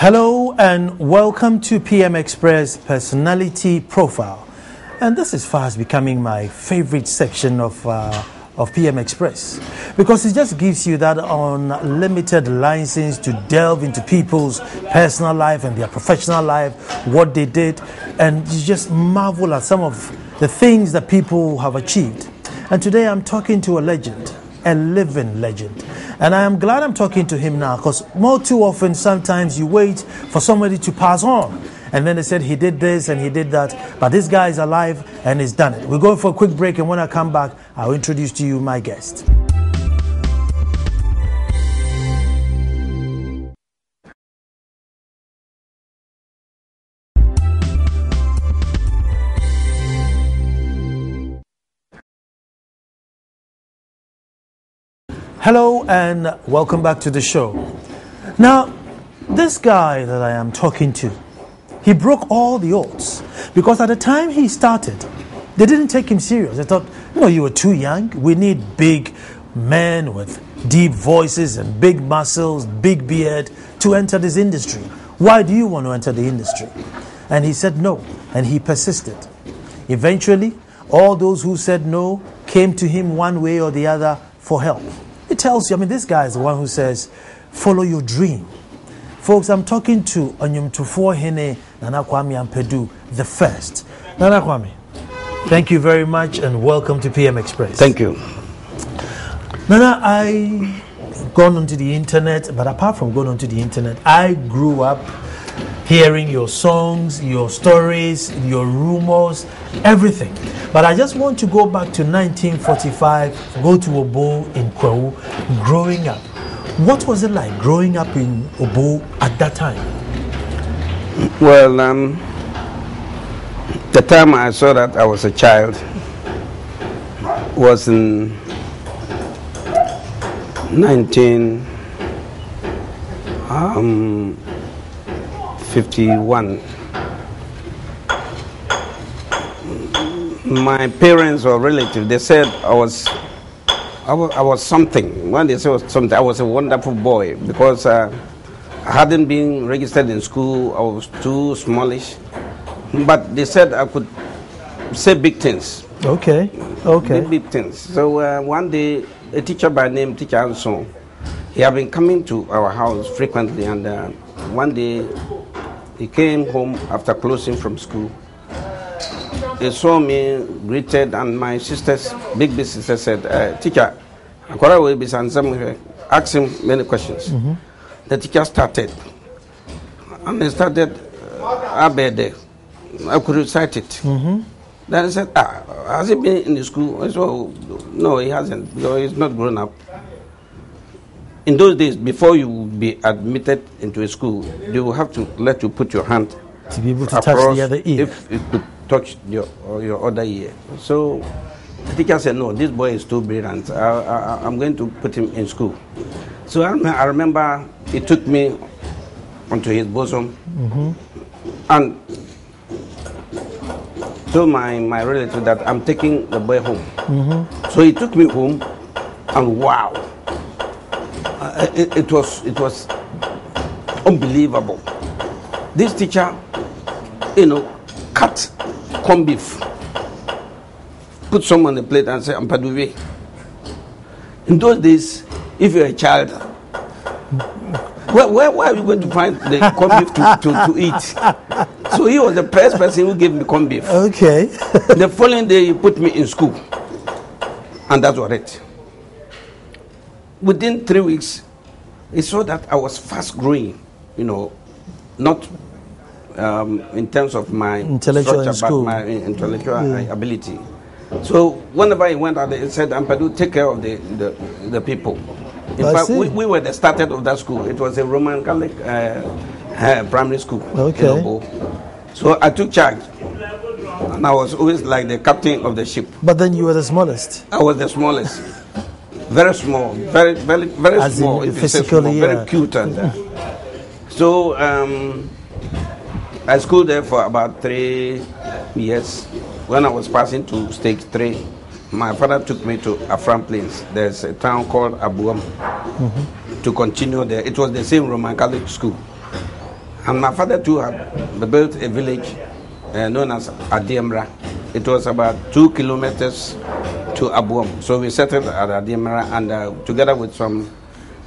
Hello and welcome to PM Express Personality Profile. And this is fast becoming my favorite section of, uh, of PM Express because it just gives you that unlimited license to delve into people's personal life and their professional life, what they did, and you just marvel at some of the things that people have achieved. And today I'm talking to a legend, a living legend. And I am glad I'm talking to him now because more too often, sometimes you wait for somebody to pass on. And then they said he did this and he did that. But this guy is alive and he's done it. We're going for a quick break. And when I come back, I'll introduce to you my guest. Hello and welcome back to the show. Now, this guy that I am talking to, he broke all the odds because at the time he started, they didn't take him serious. They thought, you know, you were too young. We need big men with deep voices and big muscles, big beard to enter this industry. Why do you want to enter the industry? And he said no, and he persisted. Eventually, all those who said no came to him one way or the other for help. It tells you, I mean, this guy is the one who says, follow your dream. Folks, I'm talking to Onyum Onyumtufo Hene Nana Kwame Ampadu, the first. Nana Kwame, thank you very much and welcome to PM Express. Thank you. Nana, I gone onto the internet, but apart from going onto the internet, I grew up hearing your songs, your stories, your rumors, everything. But I just want to go back to 1945, go to Obo in Kwahu, growing up. What was it like growing up in Obo at that time? Well, um, the time I saw that I was a child was in 1951. Um, My parents or relatives, they said I was, I was, I was something. When they said I was something, I was a wonderful boy because uh, I hadn't been registered in school. I was too smallish. But they said I could say big things. Okay, okay. Big, big things. So uh, one day, a teacher by name, Teacher Anson, he had been coming to our house frequently, and uh, one day he came home after closing from school. He saw me, greeted, and my sister's big big sister said, uh, "Teacher, Akwara will be ask him many questions." Mm-hmm. The teacher started, and he started uh, Abede. I could recite it. Mm-hmm. Then I said, ah, has he been in the school? I said, oh, no, he hasn't, because he's not grown up in those days, before you would be admitted into a school, they will have to let you put your hand to be able to touch the other ear. If it could touch your your other ear. So the teacher said, "No, this boy is too brilliant. I, am going to put him in school." So I, I remember he took me onto his bosom mm-hmm. and told my, my relative that I'm taking the boy home. Mm-hmm. So he took me home, and wow uh, it, it, was it was unbelievable. This teacher, you know, cut corned beef, put some on the plate and say, I'm "Ampaduve." In those days, if you're a child, where, where, where are you going to find the corned beef to, to, to eat? So he was the first person who gave me corned beef. Okay. the following day, he put me in school, and that was it within three weeks, he saw that I was fast growing, you know, not um, in terms of my intellectual structure, but my intellectual yeah. ability. So whenever he went out there, he said, Ampadu, take care of the, the, the people. In I fact, we, we, were the started of that school. It was a Roman Catholic uh, uh, primary school. Okay. So I took charge. And I was always like the captain of the ship. But then you were the smallest. I was the smallest very small, very very very As small. In physically, small, very cute and uh, so um, I schooled there for about three years. When I was passing to stage three, my father took me to Afram Plains. There's a town called Abuam mm-hmm. to continue there. It was the same Roman Catholic school. And my father too had built a village uh, known as Adiemra. It was about two kilometers to Abuom. So we settled at Adiemra and uh, together with some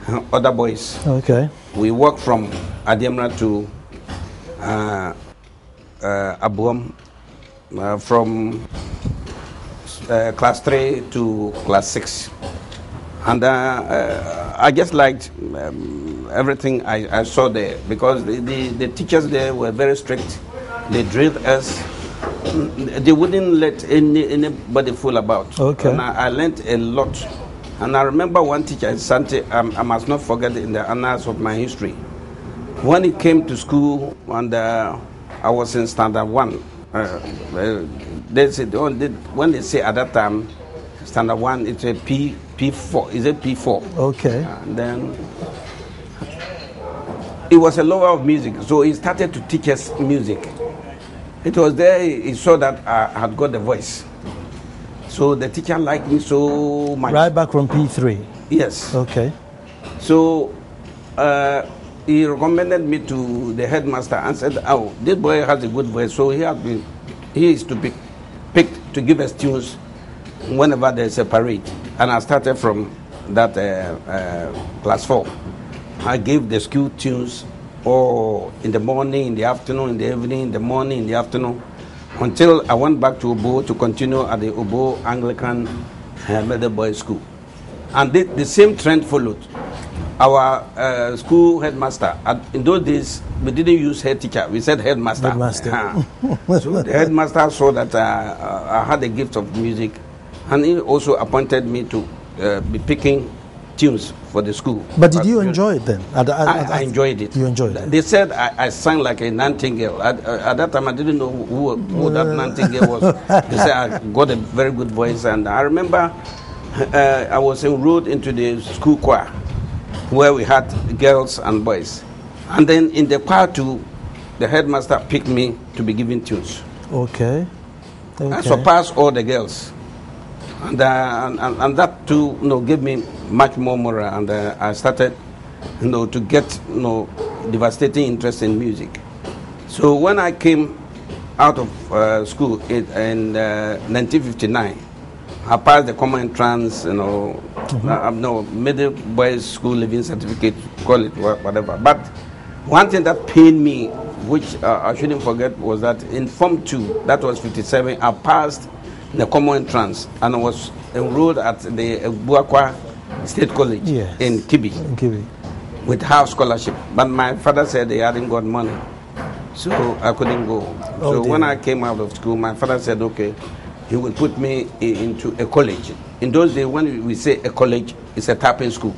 other boys. Okay. We walked from Adiemra to uh, uh, Abuom, uh, from uh, class 3 to class 6. And uh, uh, I just liked um, everything I, I, saw there because the, the, the, teachers there were very strict. They drilled us. They wouldn't let any, anybody fool about. Okay. And I, I learned a lot. And I remember one teacher, Sante, um, I must not forget in the annals of my history. When he came to school and uh, I was in standard one, uh, they said, oh, they, when they say at that time, standard one, it's a P, P4. Is it P4? Okay. And then it was a lover of music, so he started to teach us music. It was there he saw that I had got the voice. So the teacher liked me so much. Right back from P3? Yes. Okay. So uh, he recommended me to the headmaster and said, Oh, this boy has a good voice, so he has been, he is to be picked to give us tunes whenever there's a parade. And I started from that uh, uh, class four. I gave the school tunes or in the morning, in the afternoon, in the evening, in the morning, in the afternoon, until I went back to Obo to continue at the Obo Anglican uh, Middle Boys School. And the, the same trend followed our uh, school headmaster, in those days, we didn't use head teacher, we said headmaster. Headmaster. so the headmaster saw that uh, uh, I had a gift of music, and he also appointed me to uh, be picking tunes for the school. But did you enjoy it then? At, at, I, I, enjoyed it. You enjoyed it. They said I, I sang like a nightingale. At, at, that time, I didn't know who, who that uh. nightingale was. they said I got a very good voice, and I remember uh, I was enrolled into the school choir where we had girls and boys. And then in the choir too, the headmaster picked me to be giving tunes. Okay. okay. I surpassed all the girls. And, uh, and, and, and, that too you know, gave me much more morale. And uh, I started you know, to get you know, devastating interest in music. So when I came out of uh, school in, in 1959, uh, I passed the common entrance, you know, mm-hmm. uh, no middle boys school living certificate, call it whatever. But one thing that pained me, which uh, I shouldn't forget, was that in Form 2, that was 57, I passed the common entrance and I was enrolled at the Abuakwa State College yes. in Kibi, in Kibi with half scholarship. But my father said he hadn't got money, so I couldn't go. Oh, so dear. when I came out of school, my father said, okay, he will put me into a college. In those days, when we say a college, it's a tapping school.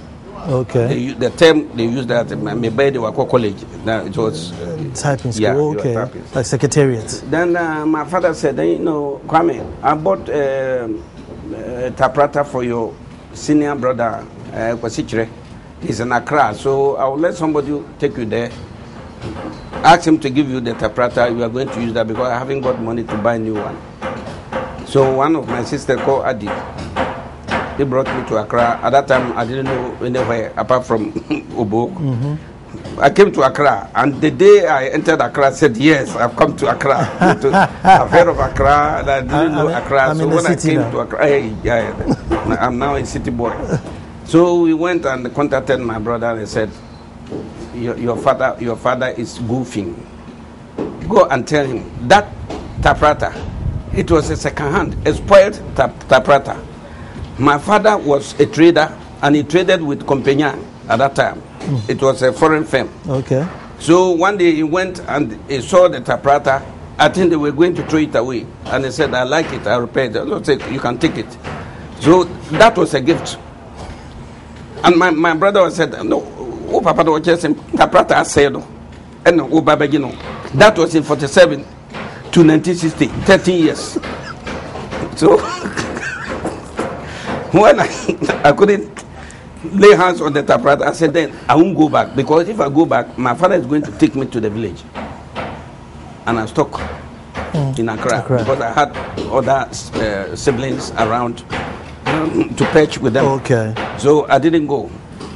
Okay. They, the term they use that maybe they were called college. Now it was uh, typing school. Yeah, okay. Like secretariat. Then uh, my father said, you know, Kwame, I bought uh, a typewriter for your senior brother, uh, Kwasichire. He's in Accra, so I will let somebody take you there. Ask him to give you the typewriter. You are going to use that because I haven't got money to buy a new one. So one of my sisters called Adi, he brought me to Accra. At that time, I didn't know anywhere apart from Obo. Mm-hmm. I came to Accra, and the day I entered Accra, I said, Yes, I've come to Accra. I've heard of Accra, and I didn't I, know I'm Accra. I'm so when I came now. to Accra, hey, yeah, I'm now a city boy. So we went and contacted my brother and said, your, your father, your father is goofing. Go and tell him that typewriter it was a second hand, a spoiled typewriter. My father was a trader and he traded with Compagnia at that time. Mm. It was a foreign firm. Okay. So one day he went and he saw the typewriter. I think they were going to throw it away. And he said, I like it, I repaired it. I said, You can take it. So that was a gift. And my, my brother said, No, oh, Papa, just typewriter I said, and oh, Baba, you know. That was in 47 to 1960, 13 years. So when I, I couldn't lay hands on the typewriter, I said, then I won't go back because if I go back, my father is going to take me to the village. And I'm stuck mm. in Accra, Accra, because I had other uh, siblings around um, to patch with them. Okay. So I didn't go.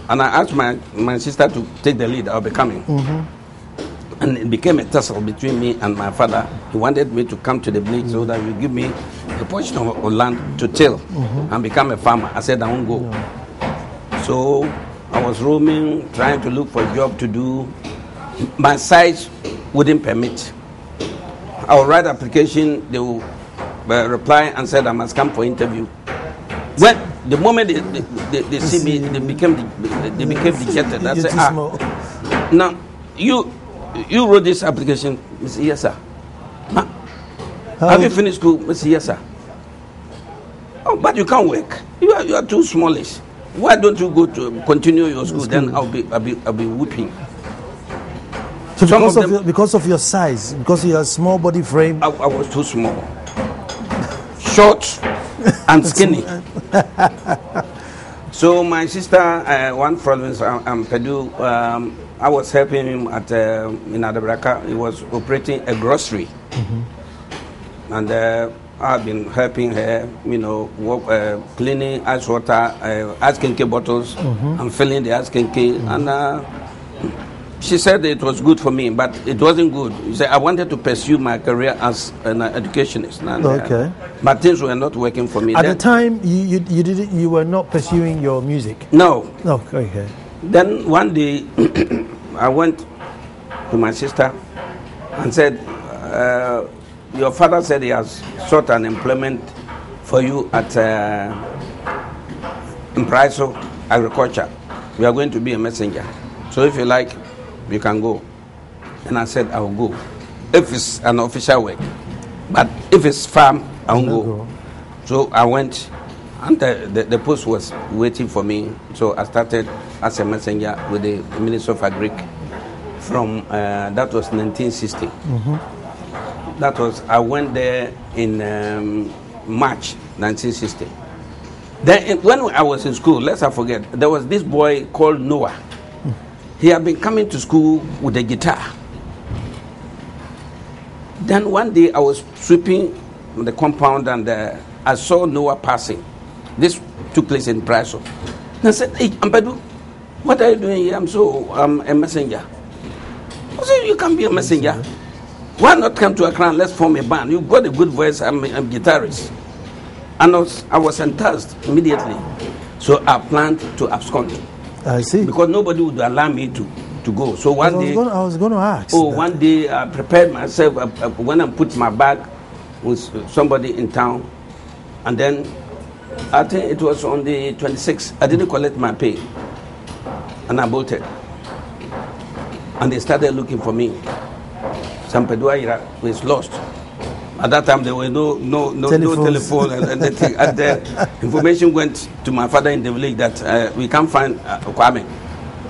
And I asked my, my sister to take the lead. I'll be coming. Mm-hmm. And it became a tussle between me and my father. He wanted me to come to the village so that he would give me a portion of land to till and become a farmer. I said, I won't go. So I was roaming, trying to look for a job to do. My size wouldn't permit. I would write application, they will uh, reply and said I must come for interview. When the moment they, they, they, they see me, they became they became dejected. I said, ah, now you you wrote this application, said, yes sir. Ma, How have you finished school? Said, yes sir. Oh, but you can't work. You are, you are too smallish. Why don't you go to continue your school? Then I'll be I'll be I'll be whooping. So some because of them- your, because of your size, because of your small body frame, I, I was too small, short, and skinny. so my sister, uh, one province, um, um, Pedu, um, I was helping him at uh, in Adabraka. He was operating a grocery, and uh, I've been helping her, you know, work, uh, cleaning ice water, uh, ice kinky bottles, and filling the ice kinky, and. Uh, she said it was good for me, but it wasn't good. She said I wanted to pursue my career as an educationist. And, uh, Okay. but things were not working for me. at the time you, you, you, did you were not pursuing your music. No. No, okay. Then one day, I went to my sister and said, uh, "Your father said he has sought an employment for you at uh, in Priso Agriculture. We are going to be a messenger. So if you like, you can go." And I said, "I will go if it's an official work, but if it's farm, I won't You'll go." go. So I went, and the, the, the post was waiting for me. So I started as a messenger with the Minister of Agric from uh, that was 1960. That was I went there in um, March 1960. Then when I was in school, let's not forget, there was this boy called Noah. He had been coming to school with a guitar. Then one day I was sweeping the compound and uh, I saw Noah passing. This took place in Priso. And I said, Hey, Ampadu, what are you doing here? I'm so I'm a messenger. I said, You can be a messenger. Why not come to Accra and let's form a band? You've got a good voice, I'm a, I'm a guitarist. And I was, I was enthused immediately. So I planned to abscond I see. because nobody would allow me to, to go. So one was day. going, I was going to ask. Oh, that. one day I prepared myself uh, uh, when I put my bag with somebody in town, and then I think it was on the 26th. I didn't collect my pay, and I bolted. And they started looking for me. Sampeduaira was lost. At that time, there were no no no, no telephone, and, and, the, and the information went to my father in the village that uh, we can't find uh, Kwame.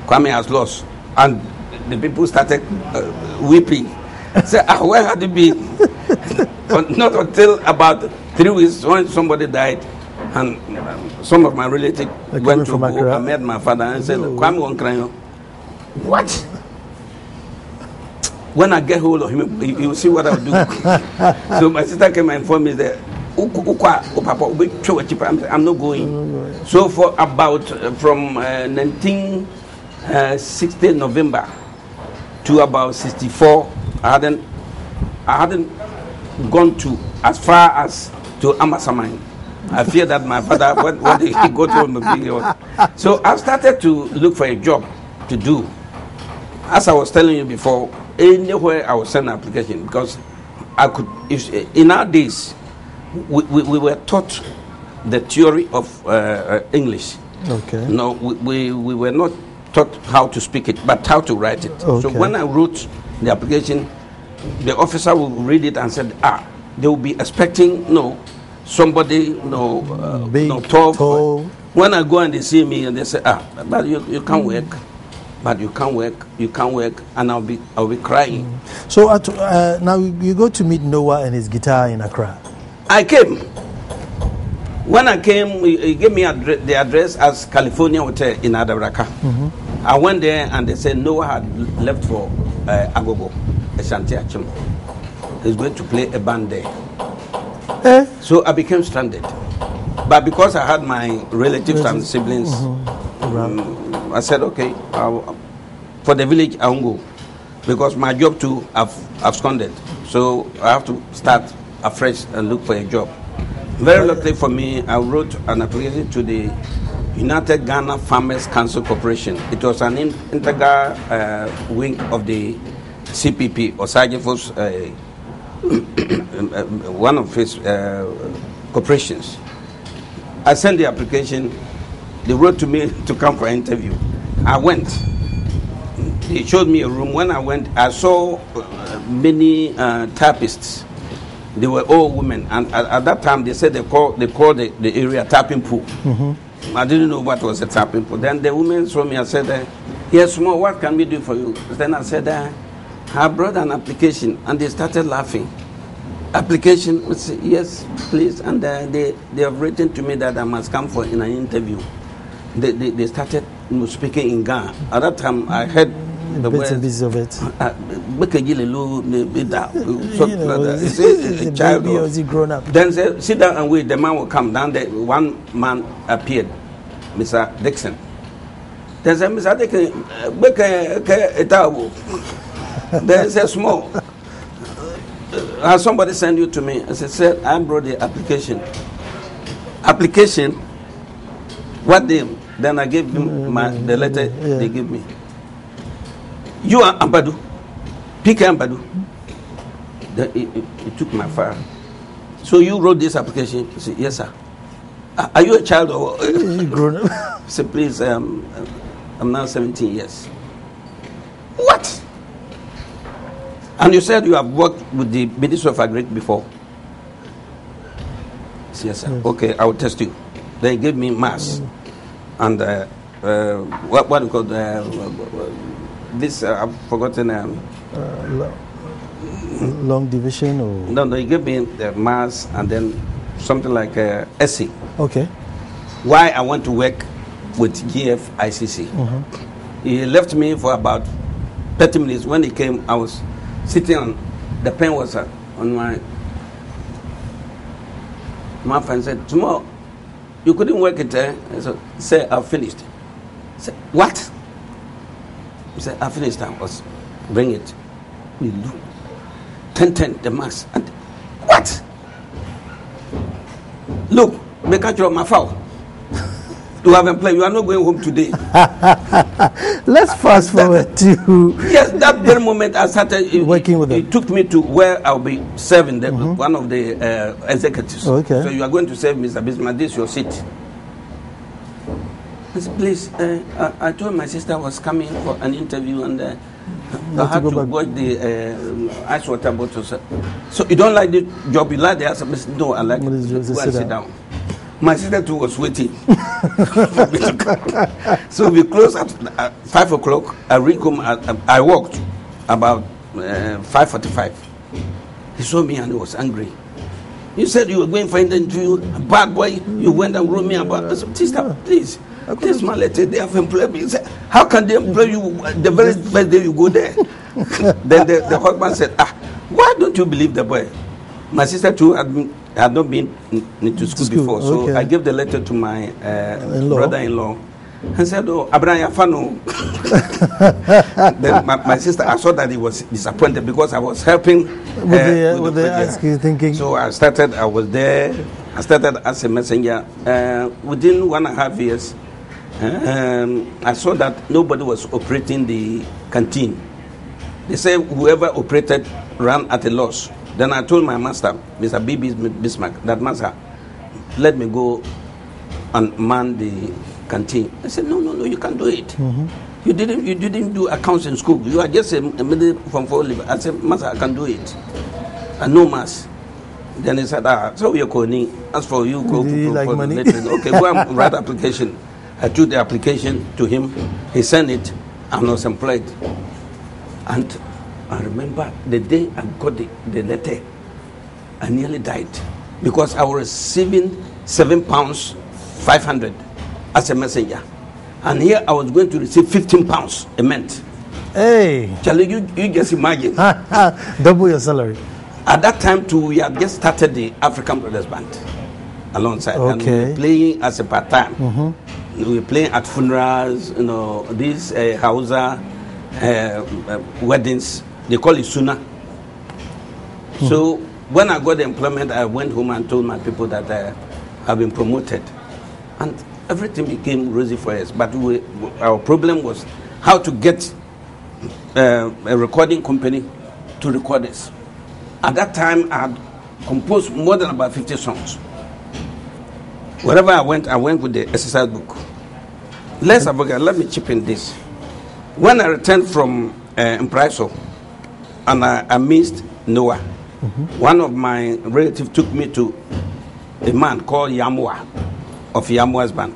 Kwame has lost, and the people started uh, weeping. Say, ah, where had he been? Not until about three weeks when somebody died, and um, some of my relatives They're went to from go Accra. and met my father and said, No. Kwame Wonkrayo. What? When I get hold of him, you you will see what I'll do. so my sister came and informed me that "Uku- ukwa, oh, papa, ube twa wachi. I'm I'm not going. So for about uh, from uh, 1960 November to about 64, I hadn't I hadn't gone to as far as to Amasaman. I fear that my father, what, what he got video. So I started to look for a job to do. As I was telling you before, anywhere I was send an application because I could. If, in our days, we, we, we were taught the theory of uh, uh, English. Okay. No, we, we, we were not taught how to speak it, but how to write it. Okay. So when I wrote the application, the officer will read it and said, ah, they will be expecting, no, somebody, no, uh, Big, no, tall. tall. When I go and they see me and they say, ah, but you, you can't work, but you can't work, you can't work, and I'll be, I'll be crying. So at, uh, now you you go to meet Noah and his guitar in Accra. I came. When I came, he, gave me addre- the address as California Hotel in Adabraka. I went there and they said Noah had left for uh, Agogo, Ashanti Achim. He's going to play a band there. Eh? So I became stranded. But because I had my relatives and siblings, um, I said, okay, I'll, for the village, I won't go. because my job too I've absconded. So I have to start afresh and look for a job. Very luckily for me, I wrote an application to the United Ghana Farmers Council Corporation. It was an integral uh, wing of the CPP, or Sergeant uh, one of his uh, corporations. I sent the application. They wrote to me to come for an interview. I went. They showed me a room. When I went, I saw uh, many uh, typists. They were all women, and at, at, that time they said they call they called the, the area tapping pool. Mm-hmm. I didn't know what was a tapping pool. Then the women saw me. and said, "Yes, more. What can we do for you?" Then I said, uh, "I brought an application," and they started laughing. Application? Said, yes, please. And uh, they they have written to me that I must come for in an interview. They they, they started speaking in Ghana. At that time, I heard the bits and pieces of it. so, you know, child or is he grown up? Then say, sit down and wait. The man will come down. There, one man appeared, Mr. Dixon. Then said, Mr. Dixon, then said, small. Has somebody sent you to me? I said, I brought the application. Application. What they? Then I gave him my, the letter yeah. they gave me. You are Ampadu. PK Ampadu. Then he, he, took my file. So you wrote this application? He said, yes, sir. Are you a child or grown up? I said, please, um, I'm now 17 years. What? And you said you have worked with the Ministry of Agri before? Yes, sir. Yes. Okay, I will test you. They gave me mass. Mm. And uh, uh, what, what do you call uh, this uh, I've forgotten. Um, uh, long division or no? No, he gave me the mass and then something like uh, essay. Okay. Why I want to work with GF ICC. Mm-hmm. He left me for about 30 minutes. When he came, I was sitting on the pen was uh, on my my friend said, Tomorrow you couldn't work it. Eh? So say I've finished. Say, what? He said, I finished. I was bring it. We look. 10 10, the max. And what? Look, make a job my foul. You haven't played. You are not going home today. Let's fast forward to. Yes, that very moment I started working with them. It took me to where I'll be serving the, mm-hmm. one of the uh, executives. Okay. So you are going to serve Mr. Bismarck. This is your seat. I said, please, uh, I, I, told my sister I was coming for an interview and uh, I had to, go to watch the uh, ice water bottles. So you don't like the job, you like the answer? No, I like it. Go and sit down. My sister too was waiting for me to come. So we closed at uh, 5 o'clock. I reached home, I, I walked about uh, 5.45. He saw me and he was angry. You said you were going for an interview, bad boy. You went and wrote me about. I said, sister, please. This man, let they have employed me. Said, How can they employ you the very first day you go there? then the, the husband said, Ah, why don't you believe the boy? My sister too had, been, had not been into school, school before, so okay. I gave the letter to my uh, brother-in-law and said, "Oh, Abraham Yafano." then my, my, sister, I saw that he was disappointed because I was helping with the, uh, with, with the, thinking. So I started. I was there. I started as a messenger. Uh, within one and a half years, um, I saw that nobody was operating the canteen. They said whoever operated ran at a loss. Then I told my master, Mr. B.B. Bismarck, that master, let me go and man the canteen. I said, no, no, no, you can't do it. Mm-hmm. You didn't, you didn't do accounts in school. You are just a, a middle from four level. I said, master, I can do it. I know mass. Then he said, ah, so you're calling. As for you, go do you like money? okay, go and write application. I took the application to him. He sent it. I'm was employed. And I remember the day I got the, the letter, I nearly died because I was receiving seven pounds, five hundred as a messenger. And here I was going to receive 15 pounds a month. Hey. Charlie, you, you just imagine. Double your salary. At that time, too, we had just started the African Brothers Band alongside. Okay. And we were playing as a part time. Mm-hmm we were playing at funerals, you know, these uh, Hausa, uh, uh, weddings. They call it sooner. So when I got the employment, I went home and told my people that uh, I've been promoted, and everything became rosy for us. But we, our problem was how to get uh, a recording company to record us. At that time, I had composed more than about 50 songs. Wherever I went, I went with the exercise book. Let's have a. Let me chip in this. When I returned from uh, and I, I missed Noah, one of my relatives took me to a man called Yamwa of Yamwa's band.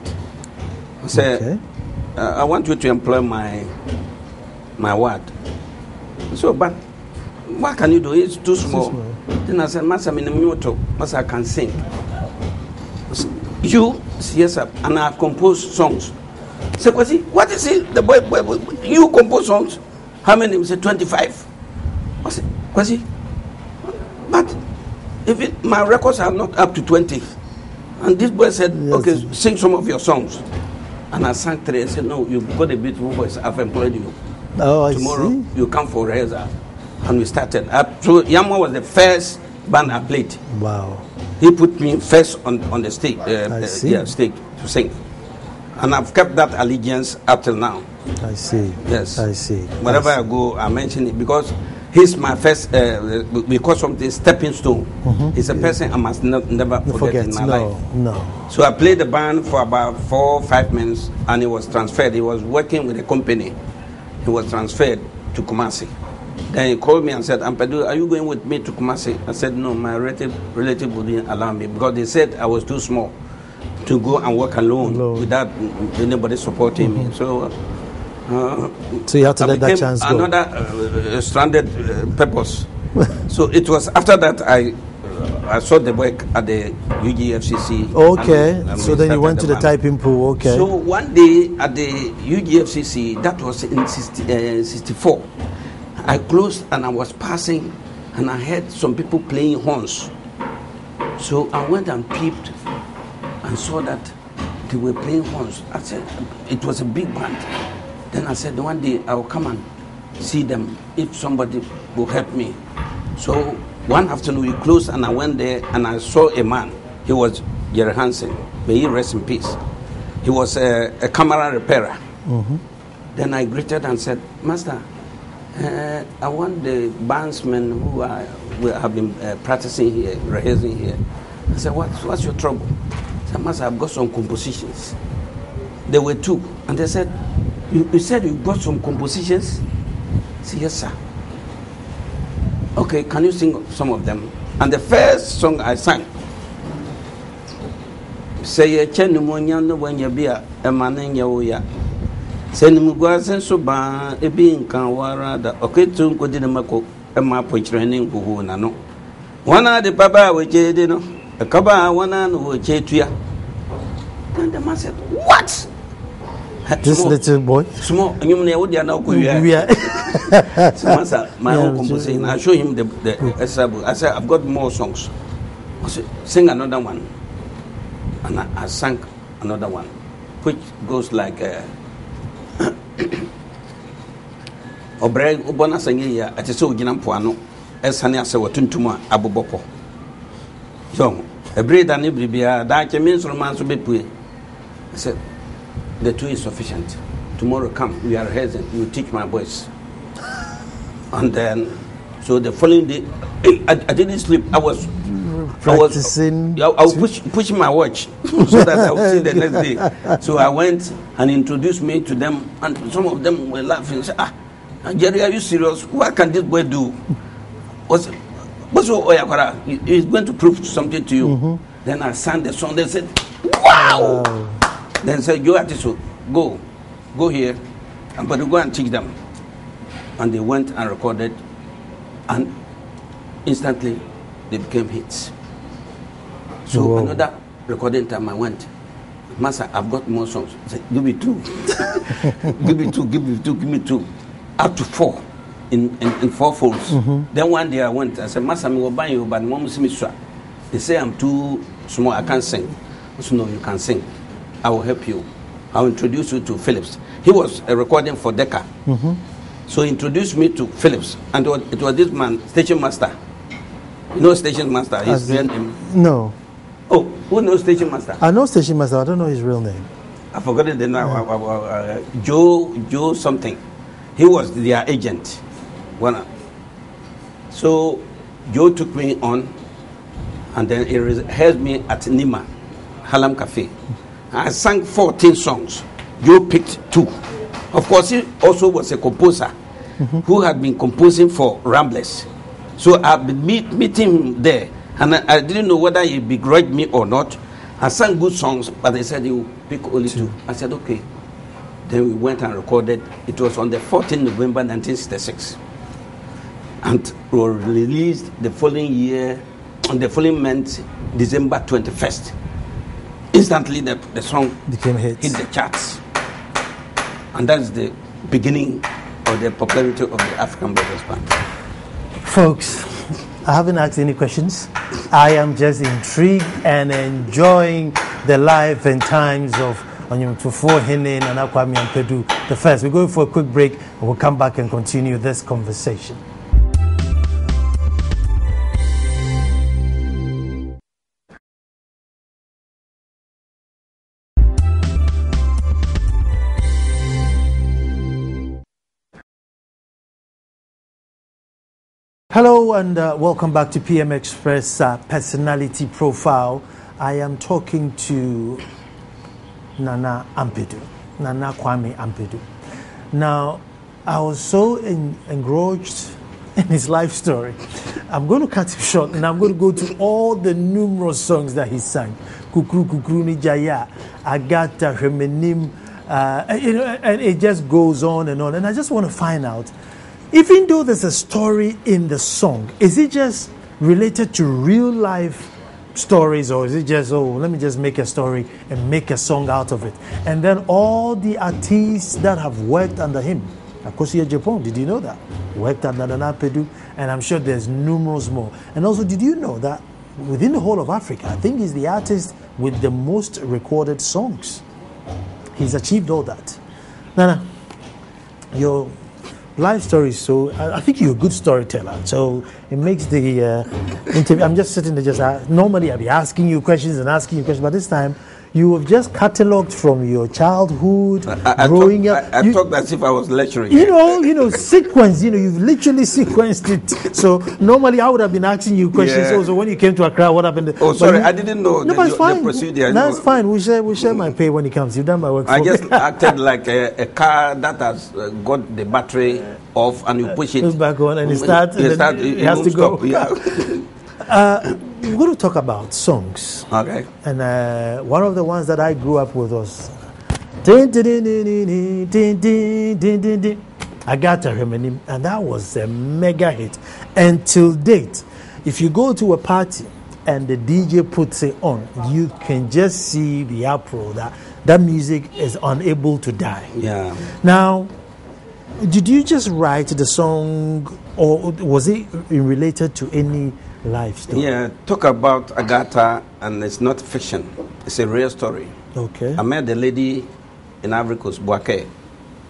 I said, Okay. uh, I want you to employ my my word. So, but what can you do? It's too small. small. Then I said, Master, I'm Master, I can sing. Said, You, yes, sir, and I have composed songs. Say, what is it? The boy, boy, boy, you compose songs? How many? He said, 25. I said, Kwasi, but if it, my records are not up to 20, and this boy said, Yes. okay, sing some of your songs. And I sang three. I said, no, you've got a beautiful voice. I've employed you. Oh, I Tomorrow, see. you come for rehearsal. And we started. Uh, so Yamwa was the first band I played. Wow. He put me first on, on the stage, uh, I uh, see. yeah, stage to sing. And I've kept that allegiance up till now. I see. Yes. I see. Wherever I I go, I mention it because he's my first, uh, we call something stepping stone. He's a person I must ne- never forget, Forget. in my No, life. no. So I played the band for about four, five minutes, and he was transferred. He was working with a company. He was transferred to Kumasi. Then he called me and said, Ampadu, are you going with me to Kumasi? I said, no, my relative, relative wouldn't allow me because they said I was too small to go and work alone, Alone. without anybody supporting me. So uh, So you have to let that chance go. another uh, stranded uh, purpose. so it was after that I uh, I saw the work at the UGFCC. Okay. and- and so then you went to the band. typing pool. Okay. So one day at the UGFCC, that was in 60, uh, 64, I closed and I was passing and I heard some people playing horns. So I went and peeped and saw that they were playing horns. I said, it was a big band. Then I said, one day I'll come and see them if somebody will help me. So one afternoon we closed and I went there and I saw a man. He was Jerry Hansen. May he rest in peace. He was a, a camera repairer. Then I greeted and said, Master, uh, I want the bandsmen who are, who have been uh, practicing here, rehearsing here. I said, what's, what's your trouble? I said, Master, I've got some compositions. There were two. And they said, you, you said you got some compositions? I said, yes, sir. Okay, can you sing some of them? And the first song I sang, sɛ yɛkyɛ nimonyam no wanya bi a ɛma ne nyɛ wo ya sɛ nimguase nso baa ebi nka wara da ɔketo nkodi ne mako ɛma apɔkyerɛ ne nkuhu n'ano wɔn a de papa a wɔkyɛ di no ɛkaba a wɔn a no wɔkyɛ tua then the man said what this little boy. small enyim na ɛwɔ deɛ na ɔkɔ wia We are- master, my Yeah, own composition. I show him the, the book. I said, I've got more songs. I said, sing another one. And I, I sang another one, which goes like, uh, ɔbrɛ wobɔ no asɛnyɛ yi a ɛte sɛ ogyina mpoano ɛsane asɛ watuntum a abobɔ pɔ so ɛbere da ne biribiaa daakye me nsoroma nso bɛpue I said, the two is sufficient. Tomorrow come, we are rehearsing. You teach my boys. And then, so the following day, I, I didn't sleep. I was Practicing I was, I, I was push, pushing my watch so that I would see the next day. So I went and introduced me to them, and some of them were laughing. Say, ah, Jerry, are you serious? What can this boy do? What's What's Oyakwara? He- He's going to prove something to you. Then I sang the song. They said, "Wow!" Then said, Joe Atiso, go, go here, and but go and teach them. And they went and recorded, and instantly they became hits. So another recording time I went, Master, I've got more songs. I said, give me two. give me two, give me two, give me two. Up to four in, in, in four folds. Then one day I went, I said, Master, I'm going to buy you, but mom see me. They say I'm too small, I can't sing. I said, no, you can sing. I will help you. I'll introduce you to Phillips. He was a recording for Decca. So he introduced me to Phillips, and it was, it was this man, station master. You know station master, his real name. No. Oh, who knows station master? I know Station Master, I don't know his real name. I forgot the name. Uh, uh, uh, uh, Joe, Joe something. He was their agent. One. So Joe took me on, and then he rehearsed me at Nima, Halam Cafe. I sang 14 songs. Joe picked two. Of course, he also was a composer who had been composing for Ramblers. So I've been meet, meeting him there, and I, I didn't know whether he begrudged me or not. I sang good songs, but they said he would pick only two. I said, okay. Then we went and recorded. It was on the 14th November 1966. And we were released the following year, on the following month, December 21st. Instantly, the, the song Became hits. hit the charts. And that's the beginning of the popularity of the African Brothers Band. Folks, I haven't asked any questions. I am just intrigued and enjoying the life and times of Onyemtufo Hene and Akwame Ampadu the first. We're going for a quick break and we'll come back and continue this conversation. And uh, welcome back to PM Express uh, Personality Profile. I am talking to Nana Ampadu, Nana Kwame Ampadu. Now, I was so en- engrossed in his life story. I'm going to cut him short and I'm going to go to all the numerous songs that he sang. Kukru Kukru ni Jaya, Agata, Hremenim, uh, you know, and it just goes on and on. And I just want to find out, even though there's a story in the song, is it just related to real life stories or is it just oh let me just make a story and make a song out of it? And then all the artists that have worked under him Akosua Agyapong did you know that? Worked under Nana Pedu and I'm sure there's numerous more. And also did you know that within the whole of Africa I think he's the artist with the most recorded songs. He's achieved all that. Nana your life stories. so I, I think you're a good storyteller so it makes the uh, interview i'm just sitting there just uh, normally i'd be asking you questions and asking you questions but this time you have just catalogued from your childhood I, I, growing talk, up I, I you, talked as if I was lecturing. you know you know sequence you know you've literally sequenced it so normally i would have been asking you questions Yeah. also when you came to accra what happened Oh, sorry, you- I didn't know no the- but it's fine procedure. that's No. fine we share we share my pay when it comes you've done my work I just acted like a, a car that has uh, got the battery off and you push it Goes back on and it starts and start, it you has to go. stop, Yeah. we're going to talk about songs. Okay. And uh, one of the ones that I grew up with was. Agatha Remenim, and that was a mega hit. Until date, if you go to a party and the DJ puts it on, you can just see the uproar that that music is unable to die. Yeah. Now, did you just write the song, or was it related to any? Life story? Yeah. Talk about Agatha, and it's not fiction. It's a real story. Okay. I met the lady in Ivory Coast, Boake.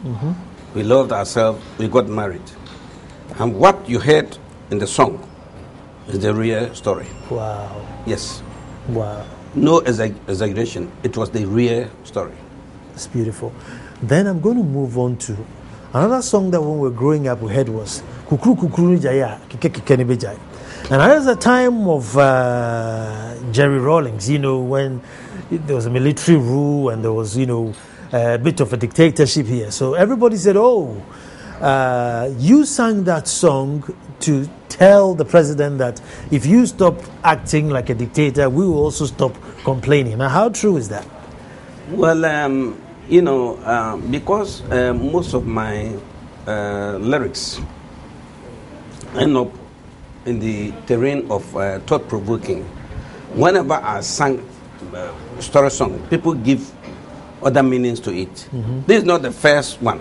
Mm-hmm. We loved ourselves. We got married. And what you heard in the song is the real story. Wow. Yes. Wow. No exag- exaggeration. It was the real story. It's beautiful. Then I'm going to move on to another song that when we were growing up we heard was Kukru Kukru Jaya, Kike Kike ni Bejai. And that was the time of uh, Jerry Rawlings, you know, when there was a military rule and there was, you know, a bit of a dictatorship here. So everybody said, oh, uh, you sang that song to tell the president that if you stop acting like a dictator, we will also stop complaining. Now, how true is that? Well, um, you know, um, because uh, most of my uh, lyrics end up in the terrain of uh, thought provoking. Whenever I sang uh, story song, people give other meanings to it. This is not the first one.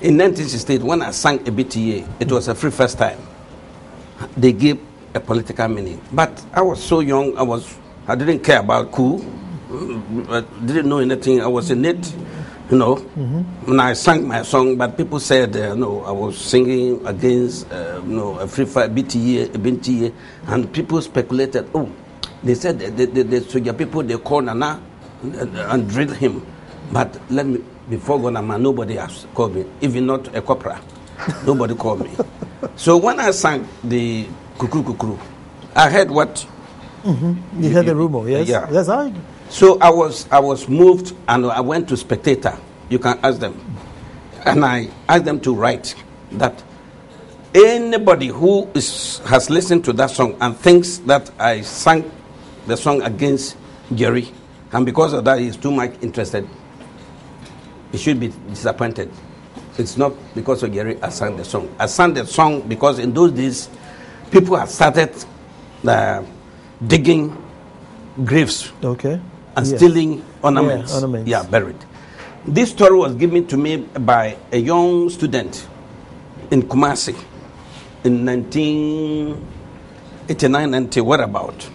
In 1968, when I sang a BTA, it was a free first time. They gave a political meaning, but I was so young. I was I didn't care about cool. I didn't know anything. I was in it, you know, when I sang my song, but people said, uh, no, I was singing against, uh, you know, a free fire, BTA, BTA, and people speculated, oh, they said the, the, the people, they call Nana and, and drill him. But let me, before Gonama, nobody has called me, even not a copra. nobody called me. So when I sang the Kukru Kukru, I heard what You heard the rumor, yes? Yeah. Yes, I. so I was I was moved and I went to Spectator. You can ask them, and I asked them to write that anybody who is, has listened to that song and thinks that I sang the song against Jerry, and because of that he is too much interested, he should be disappointed. It's not because of Jerry I sang the song. I sang the song because in those days people had started uh, digging graves Okay. And Yes. stealing ornaments. Yeah, ornaments. Yeah, buried. This story was given to me by a young student in Kumasi in 1989 90 what about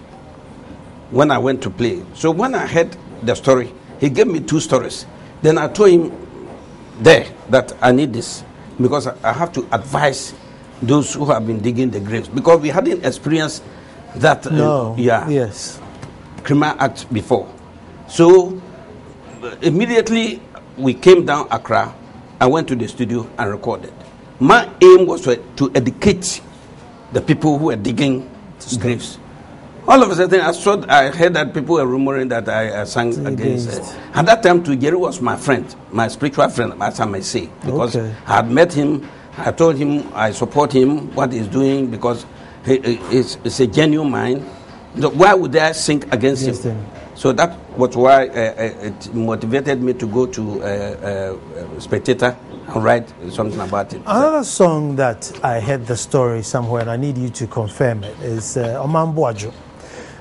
when I went to play. So when I heard the story, he gave me two stories. Then I told him there that I need this because I have to advise those who have been digging the graves because we hadn't experienced that. uh, yeah Yes. criminal act before. So immediately we came down Accra. I went to the studio and recorded. My aim was to, to educate the people who were digging graves. All of a sudden, I saw, I heard that people were rumoring that I, I sang against. Against. Uh, at that time, too, Jerry was my friend, my spiritual friend, as I may say, because Okay. I had met him. I told him I support him, what he's doing, because he, he, he's, he's a genuine mind. So why would I sing against, Against him? him. So that was why uh, uh, it motivated me to go to uh, uh, Spectator and write something about it. Another song that I heard the story somewhere, and I need you to confirm it, is uh, Omambuajo.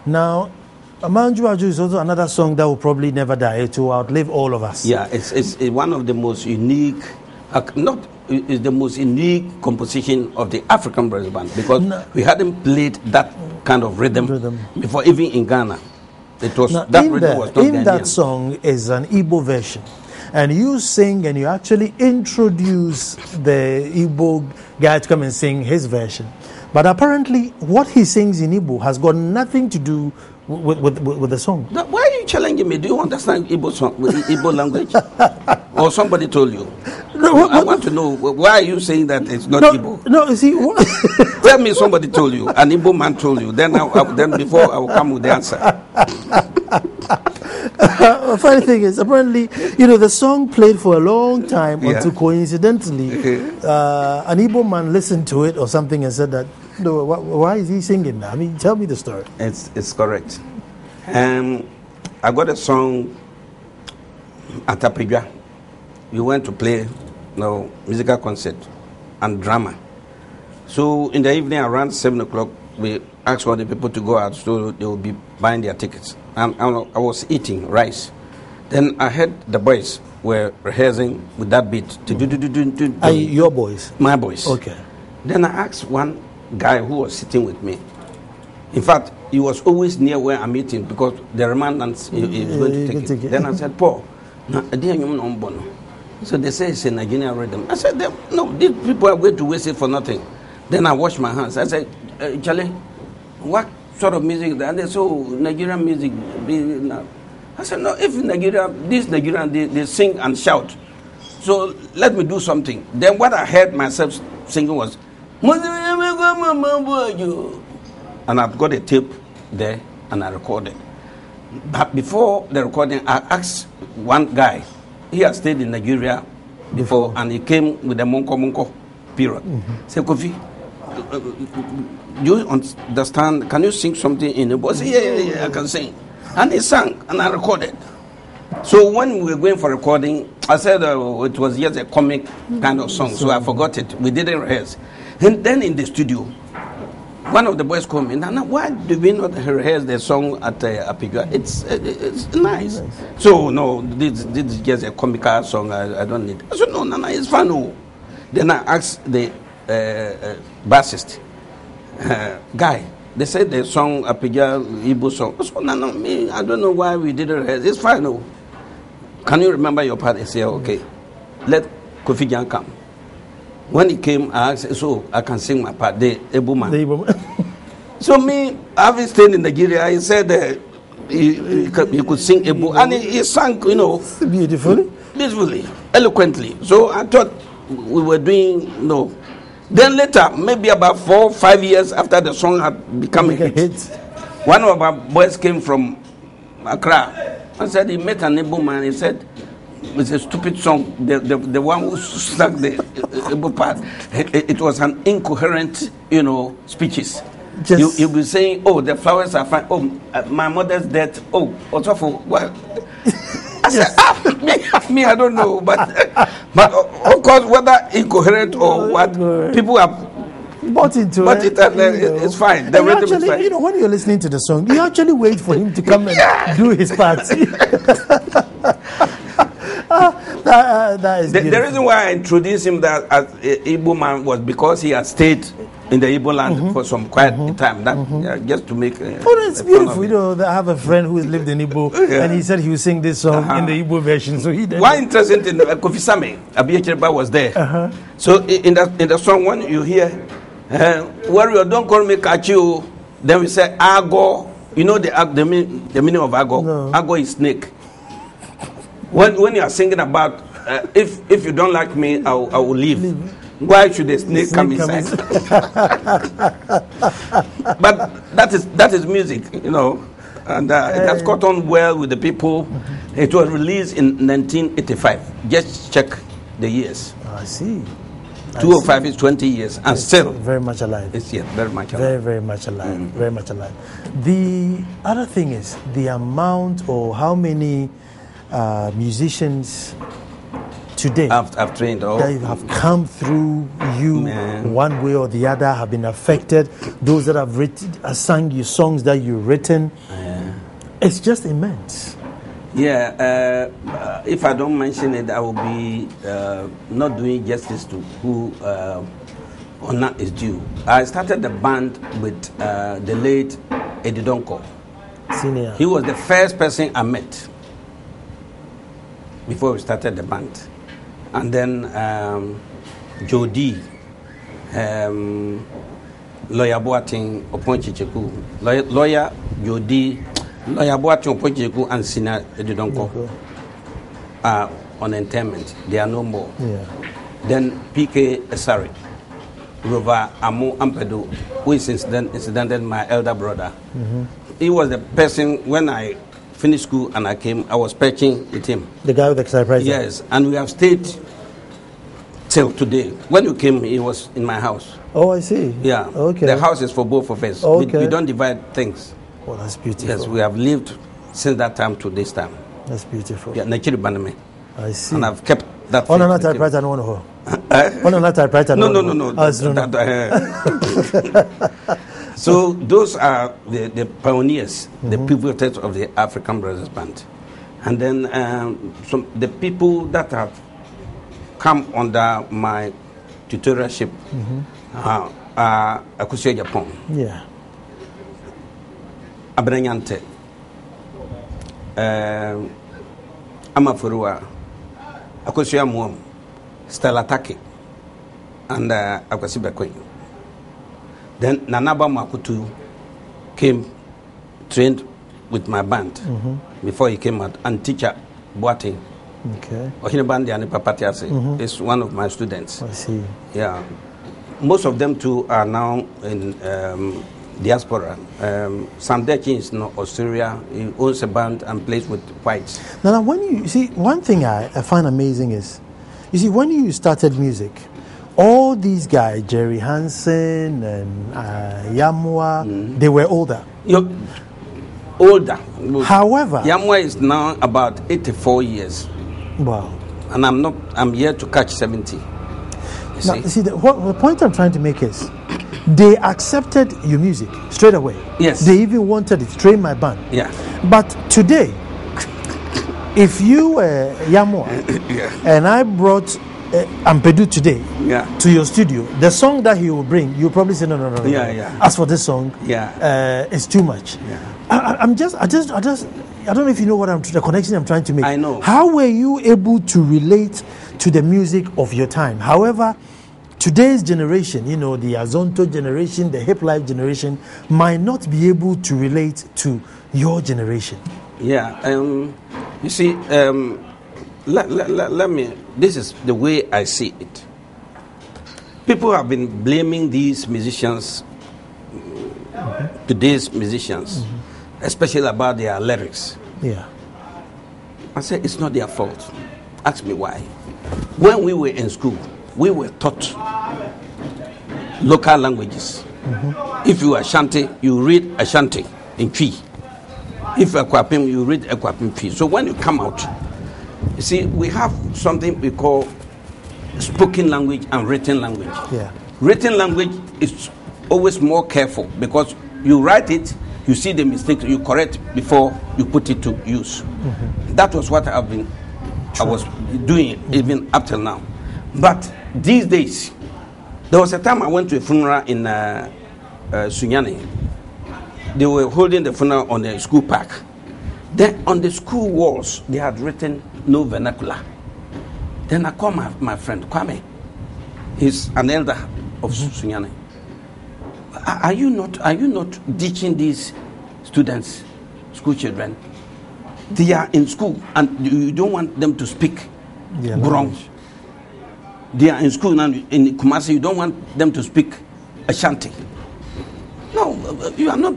Now, Omambuajo is also another song that will probably never die. It will outlive all of us. Yeah, it's, it's, it's one of the most unique, uh, not is the most unique composition of the African brass band because No. we hadn't played that kind of rhythm, Rhythm. before, even in Ghana. It was Now, that in, the- was in Ghanaian. that song is an Igbo version. And you sing and you actually introduce the Igbo guy to come and sing his version. But apparently, what he sings in Igbo has got nothing to do with, with, with, with the song. Why are you challenging me? Do you understand Igbo, song, Igbo language? or somebody told you? No, what- I want to know why are you saying that it's not No, Igbo? no, you see, what- Tell me somebody told you, an Igbo man told you. Then, I, I- then before I will come with the answer. the funny thing is, apparently, you know, the song played for a long time Yeah. until coincidentally, uh, an Igbo man listened to it or something and said that, no, wh- why is he singing that? I mean, tell me the story. It's, it's correct. Um, I got a song at We went to play you know, musical concert and drama. So in the evening around 7 o'clock, we asked all the people to go out so they will be buying their tickets. And I was eating rice. Then I heard the boys were rehearsing with that beat. Mm. Are your boys? My boys. Okay. Then I asked one guy who was sitting with me. In fact, he was always near where I'm eating because the remnants was going to take it. Then I said, Paul, na ɛdeɛ nnwom na ɔmbɔ no?" so they say it's a Nigerian rhythm. I said, no, these people are going to waste it for nothing. Then I washed my hands. I said, uh, Charlie, what sort of music is that? And they said, oh, Nigerian music. I said, no, if Nigeria, these Nigerians, they, they sing and shout. So let me do something. Then what I heard myself singing was, and I've got a tape there and I recorded. But before the recording, I asked one guy, he had stayed in Nigeria before and he came with the Monko Monko period. Say, Kofi, do you understand? Can you sing something in the voice? Yeah, yeah, yeah, I can sing. And he sang and I recorded. So when we were going for recording, I said uh, it was just a comic kind of song, so I forgot it. We didn't rehearse. And then in the studio, one of the boys called me, Nana, why do we not rehearse the song at uh, Apigua? It's, uh, it's nice. So, no, this, this is just a comical song. I, I don't need I said, no, Nana, it's fun. Oh. Then I asked the uh, uh, bassist, uh, guy, they said the song Apigua Igbo song. I said, no, me, I don't know why we didn't rehearse. It's fine. Oh. Can you remember your part? I said, Okay, let Kofi Jan come. When he came, I asked, So I can sing my part, the Ebu man. The So me, having stayed in Nigeria, he said uh, he, he, could- he could sing Ebu, and he, he sang, you know, Beautifully. beautifully, eloquently. So I thought we were doing no. Then later, maybe about four, five years after the song had become a hit, hit. one of our boys came from Accra and said he met an Igbo man. He said it's a stupid song. The the, the one who sang the Igbo part, it, it was an incoherent, you know, speeches. Just- you you'll be saying, oh, the flowers are fine. Oh, uh, my mother's dead. Oh, what's awful? Well, I said, ah, me, me, I don't know, but but uh, of course, whether incoherent or what, people have Bought into But it. it, uh, know. it's fine. The rhythm is actually, fine. you know, when you're listening to the song, you actually wait for him to come and do his part. Ah, that, uh, that is The, the reason why I introduced him that as Igbo man was because he had stayed in the Igbo land for some quite time. That yeah, just to make. Uh, Mm-hmm. Oh, it's a fun of beautiful. You know, I have a friend who has lived in Igbo, Yeah. and he said he would sing this song in the Igbo version. So he did. One interesting thing, uh, Kofi Same Abiyachirba was there. Uh-huh. So in the in the song, when you hear, uh, warrior, don't call me Kachi, then we say Ago. You know the the, mean, the meaning of Ago? No. Ago is snake. When when you are singing about uh, if if you don't like me, I will, I will leave. Why should the snake, come Snake come inside? but that is that is music, you know, and uh, it has caught on well with the people. It was released in 1985. Just check the years. I see. I 205 is 20 years, and still Very much alive. it's yet very much. alive. Very, very much alive. Very much alive. The other thing is the amount or how many uh, musicians today I've, I've trained all. that have come through you Man. one way or the other have been affected. Those that have written, uh, sang you songs that you've written. It's just immense. Yeah, uh, if I don't mention it, I will be uh, not doing justice to who uh, honor is due. I started the band with uh, the late Eddie Donko. Senior. He was the first person I met before we started the band. And then um, Jody, um, lawyer Boateng Oponchicheku, lawyer, lawyer Jody, lawyer Boateng Oponchicheku, and Sina Edidonko are on interment. They are no more. Yeah. Then PK Esari, Rover Amu Ampadu, who is incident, incidented my elder brother. He was the person when I finished school and I came, I was perching with him. The guy with the surprise. Yes, and we have stayed till today. When you came, he was in my house. Oh, I see. Yeah. Okay. The house is for both of us. Okay. we don't divide things. Oh, that's beautiful. Yes, we have lived since that time to this time. That's beautiful. Yeah, Nachiri Baname. I see. And I've kept that. Another with him. typewriter, no one who. Eh? On another typewriter, No, no, one no, who. no. Oh, so no. So those are the, the pioneers, the pivoted of the African Brothers Band. And then um, some, the people that have come under my tutorship uh, are Akosua Agyapong, Yeah. Abranyante, um, Amafurua, Akusio Amuam, Stella Taki, and uh, Akwasi. Then Nanaba Makutu came, trained with my band before he came out, and teacher Boateng, Okay. Papatiase, is one of my students. I see. Yeah. Most of them too are now in um, diaspora. Um, Sam Dekin is in Australia. He owns a band and plays with whites. Now, now, when you you see, one thing I, I find amazing is, you see, when you started music, all these guys, Jerry Hansen and uh, Yamwa, Mm-hmm. they were older. You're older. However, Yamwa is now about 84 years, wow. and I'm not. I'm here to catch 70. You Now, see? see, the, what, the point I'm trying to make is, they accepted your music straight away. Yes. They even wanted it, train my band. Yeah. But today, if you were Yamwa and I brought Ampadu today Yeah. to your studio, the song that he will bring, you probably say no, no, no, no. Yeah, no. yeah. As for this song, Yeah. uh, it's too much. Yeah. I, I'm just, I just, I just, I don't know if you know what I'm the connection I'm trying to make. I know. How were you able to relate to the music of your time? However, today's generation, you know, the Azonto generation, the hip life generation, might not be able to relate to your generation. Yeah. Um, you see, um, let, let, let, let me, this is the way I see it. People have been blaming these musicians, today's musicians, mm-hmm. especially about their lyrics. Yeah. I said, it's not their fault. Ask me why. When we were in school, we were taught local languages. Mm-hmm. If you are Ashanti, you read Ashanti in Twi. If Akwapim, you read Akwapim Twi. So when you come out, you see, we have something we call spoken language and written language. Yeah. Written language is always more careful because you write it, you see the mistakes, you correct before you put it to use. Mm-hmm. That was what I've been, True. I was doing mm-hmm. even up till now. But these days, there was a time I went to a funeral in uh, uh, Sunyani. They were holding the funeral on the school park. Then on the school walls, they had written no vernacular. Then I call my, my friend Kwame. He's an elder of Sunyani. Are you not are you not teaching these students, school children? They are in school and you don't want them to speak yeah, Brong they are in school now in Kumasi, you don't want them to speak Ashanti. No, you are not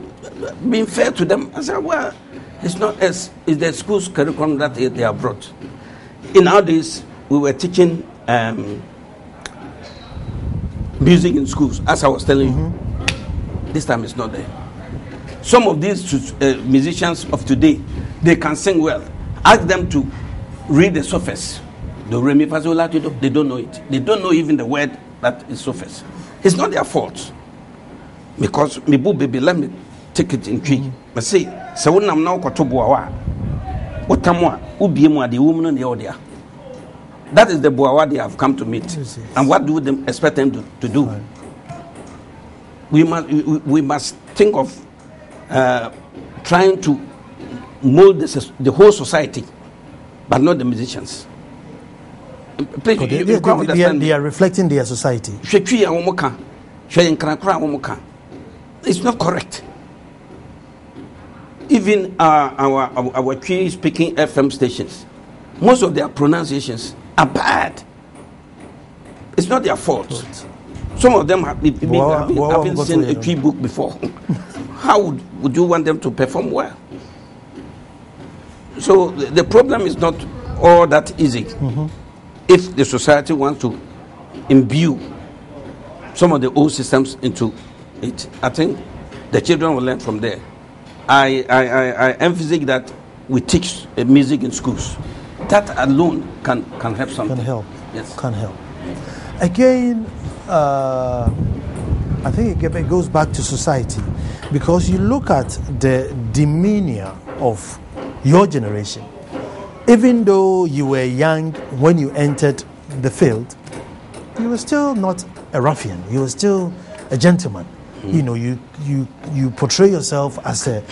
being fair to them. I said, well, it's not as it's the school's curriculum that they are brought. In our days, we were teaching um, music in schools, as I was telling mm-hmm. you. This time it's not there. Some of these uh, musicians of today, they can sing well. Ask them to read the surface do re mi fa so la do they don't know it they don't know even the word that is surface it's not their fault because me bu baby let me take it in twi me say sɛ wonam na wokɔto boawa a wotam a wobie mu a deɛ wom no neɛ wodea that is the boawa they have come to meet and what do them expect them to, to do right. we must we, we must think of uh, trying to mold the, the whole society but not the musicians please, you, they, you they, they, are, they are reflecting their society. It's not correct. Even uh, our, our, our Twi speaking FM stations, most of their pronunciations are bad. It's not their fault. Some of them have, been, have, have seen a Twi book before. How would, would you want them to perform well? So the, the problem is not all that easy. Mm-hmm if the society wants to imbue some of the old systems into it, I think the children will learn from there. I, I, I, I emphasize that we teach uh, music in schools. That alone can, can help something. Can help. Yes. Can help. Again, uh, I think it goes back to society because you look at the demeanor of your generation even though you were young when you entered the field, you were still not a ruffian. You were still a gentleman. Mm. You know, you, you, you portray yourself as a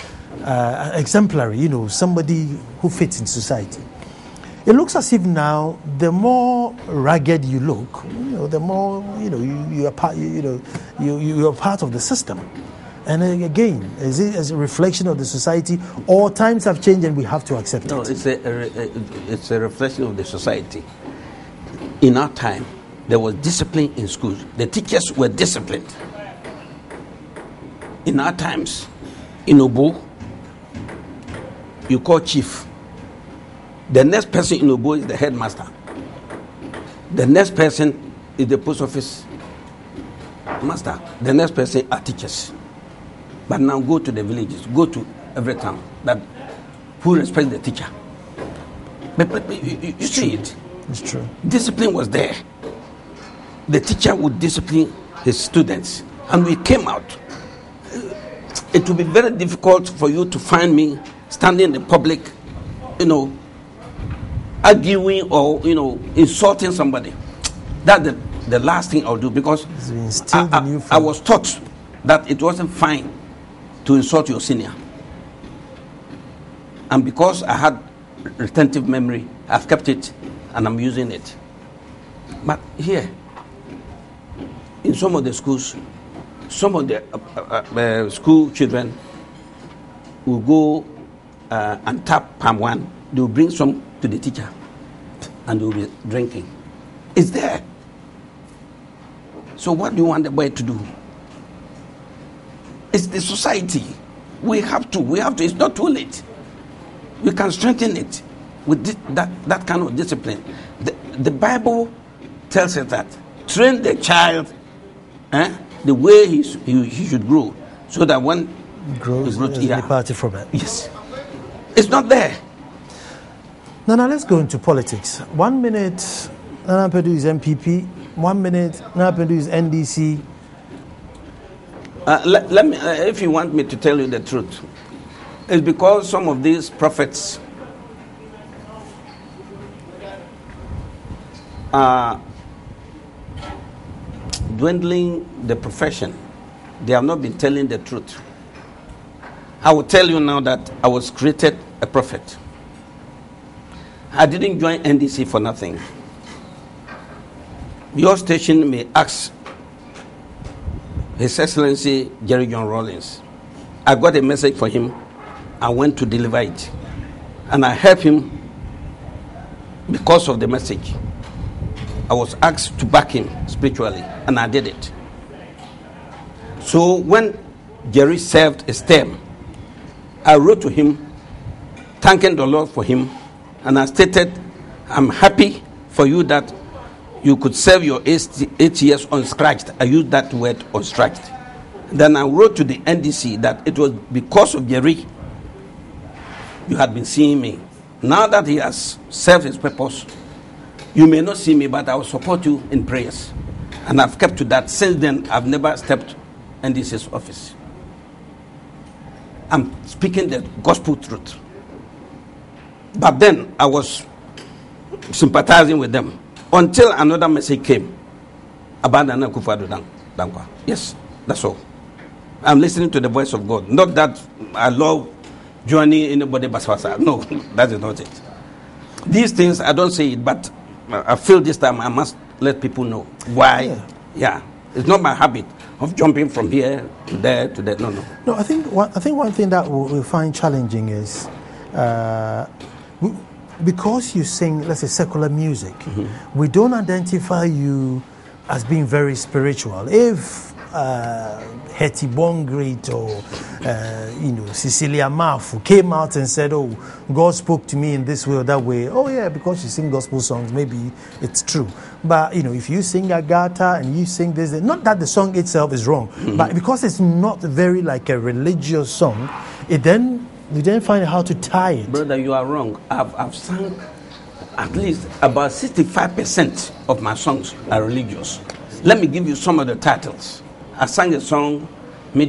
uh, exemplary, you know, somebody who fits in society. It looks as if now, the more ragged you look, you know, the more, you know, you, you are part, you, you know, you, you are part of the system. And again, is it as a reflection of the society, or times have changed and we have to accept no, it? No, it's a, a, it's a reflection of the society. In our time, there was discipline in schools. The teachers were disciplined. In our times, in Obo, you call chief. The next person in Obo is the headmaster. The next person is the post office master. The next person are teachers. But now go to the villages, go to every town that who respects the teacher. But, but, but you, you see it. It's true. Discipline was there. The teacher would discipline his students, and we came out. It would be very difficult for you to find me standing in the public, you know, arguing or you know insulting somebody. That's the, the last thing I'll do because I, I, I was taught that it wasn't fine to insult your senior. And because I had retentive memory, I've kept it and I'm using it. But here, in some of the schools, some of the uh, uh, uh, school children will go uh, and tap palm one. They will bring some to the teacher and they will be drinking. It's there. So, what do you want the boy to do? It's the society. We have to. We have to. It's not too late. We can strengthen it with that, that kind of discipline. The, the Bible tells us that train the child eh, the way he, he, he should grow, so that when Grows, he grows, is yeah. departed from it. yes, it's not there. Now, now let's go into politics. One minute, Nana Pedu is NPP. One minute, Nana Pedu is NDC. Uh, let, let me, uh, if you want me to tell you the truth, it's because some of these prophets are dwindling the profession. They have not been telling the truth. I will tell you now that I was created a prophet. I didn't join NDC for nothing. Your station may ask his Excellency Jerry John Rawlings. I got a message for him. I went to deliver it. And I helped him because of the message. I was asked to back him spiritually, and I did it. So when Jerry served his term, I wrote to him, thanking the Lord for him, and I stated, I'm happy for you that you could serve your eight eight years unscratched. I used that word unscratched. Then I wrote to the NDC that it was because of Jerry you had been seeing me. Now that he has served his purpose, you may not see me, but I will support you in prayers. And I've kept to that. Since then, I've never stepped NDC's office. I'm speaking the gospel truth. But then I was sympathizing with them until another message came about Nana Akufo-Addo Dankwa. Yes, that's all. I'm listening to the voice of God. Not that I love joining anybody baswasa. No, that is not it. These things I don't say it, but I feel this time I must let people know why. Yeah. Yeah, it's not my habit of jumping from here to there to there. No, no. No, I think one, I think one thing that we we find challenging is uh, we, because you sing, let's say, secular music, we don't identify you as being very spiritual. If uh, Hetty Bongrit or uh, you know Cecilia Marfo came out and said, "Oh, God spoke to me in this way or that way," oh yeah, because you sing gospel songs, maybe it's true. But you know, if you sing Agatha and you sing this, not that the song itself is wrong, but because it's not very like a religious song, it then we then find how to tie it. Brother, you are wrong. I've, I've sung at least about 65% of my songs are religious. Let me give you some of the titles. I sang a song. Is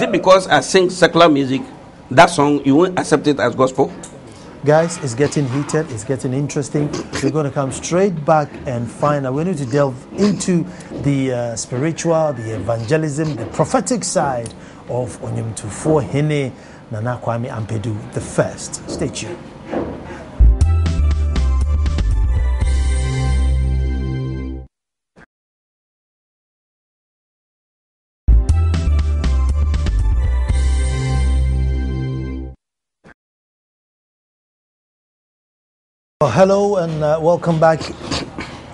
it because I sing secular music? That song you won't accept it as gospel? Guys, it's getting heated, it's getting interesting. We're going to come straight back and find out. We need to delve into the uh, spiritual, the evangelism, the prophetic side of Onyemtufo Hene Nana Kwame Ampadu the first. Stay tuned. Well, hello and uh, welcome back.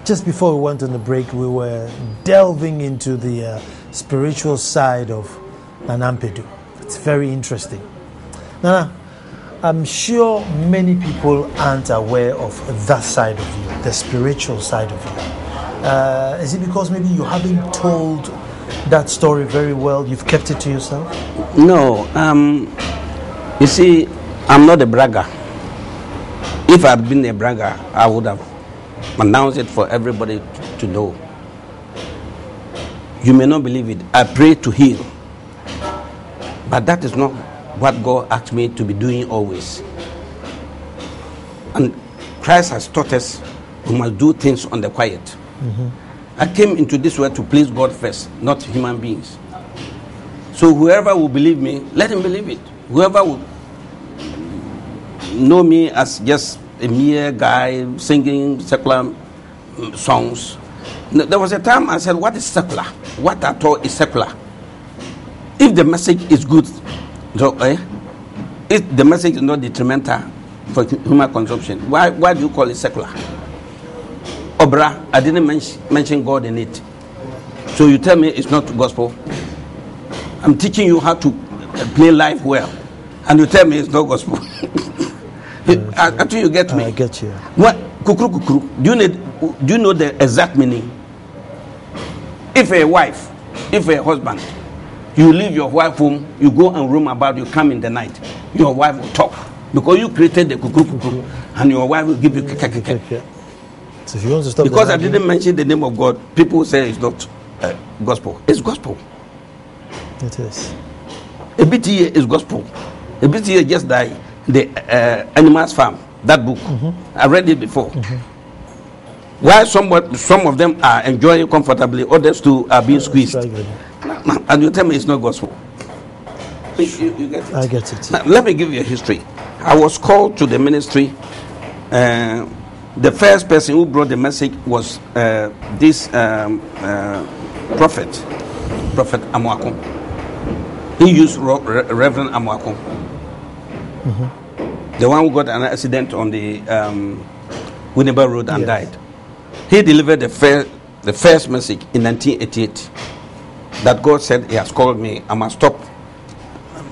Just before we went on the break, we were delving into the uh, spiritual side of Nanampedu. It's very interesting. Nana, I'm sure many people aren't aware of that side of you, the spiritual side of you. Uh, is it because maybe you haven't told that story very well? You've kept it to yourself? No. Um, you see, I'm not a bragger. If I'd been a bragger, I would have announced it for everybody to know. You may not believe it. I pray to heal. But that is not what God asked me to be doing always. And Christ has taught us we must do things on the quiet. Mm-hmm. I came into this world to please God first, not human beings. So whoever will believe me, let him believe it. Whoever will know me as just a mere guy singing secular mm, songs. There was a time I said, What is secular? What at all is secular? If the message is good, so, eh, if the message is not detrimental for human consumption, why, why do you call it secular? Obra, I didn't mention, mention God in it. So you tell me it's not gospel. I'm teaching you how to uh, play life well, and you tell me it's not gospel. I, I think you get me. I get you. What kukuru kukuru? Do you need? Do you know the exact meaning? If a wife, if a husband, you leave your wife home, you go and roam about, you come in the night, your wife will talk because you created the kukuru kukuru, and your wife will give you keke keke. So if you want to stop Because I didn't mention the name of God, people say it's not uh, gospel. It's gospel. It is. A bit here is gospel. A here just die. The uh, Animals Farm, that book. I read it before. Why somewhat, some of them are enjoying comfortably, others too are being squeezed. And you tell me it's not gospel. You, you- get it? I get it. Now, let me give you a history. I was called to the ministry. Uh, the first person who brought the message was uh, this um, uh, prophet, Prophet Amwakum. He used Reverend Re- Reverend Amwakum, the one who got an accident on the um, Winneba Road and Yes. died. He delivered the first, the first message in 1988 that God said He has called me. I must stop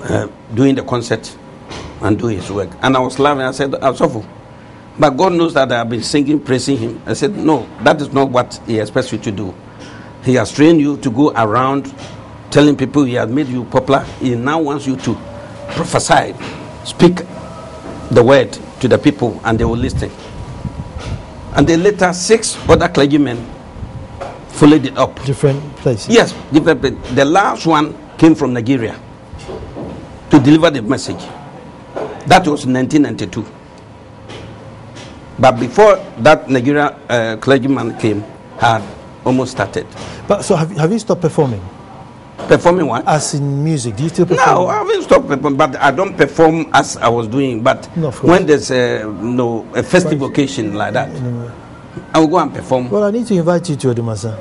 uh, doing the concert and do his work. And I was laughing. I said, I'm sorry. But God knows that I've been singing, praising him. I said, No, that is not what he expects you to do. He has trained you to go around telling people he has made you popular. He now wants you to prophesy, speak the word to the people, and they will listen. And then later, six other clergymen followed it up. Different places. Yes, different. pla- The last one came from Nigeria to deliver the message. That was 1992. But before that Nigeria uh, clergyman came, had almost started But so have, have you stopped performing? Performing what? As in music, do you still perform? No, I haven't stopped performing, but I don't perform as I was doing. But No, when there's a, no, a festive occasion like that, I will go and perform. Well, I need to invite you to Odumasa.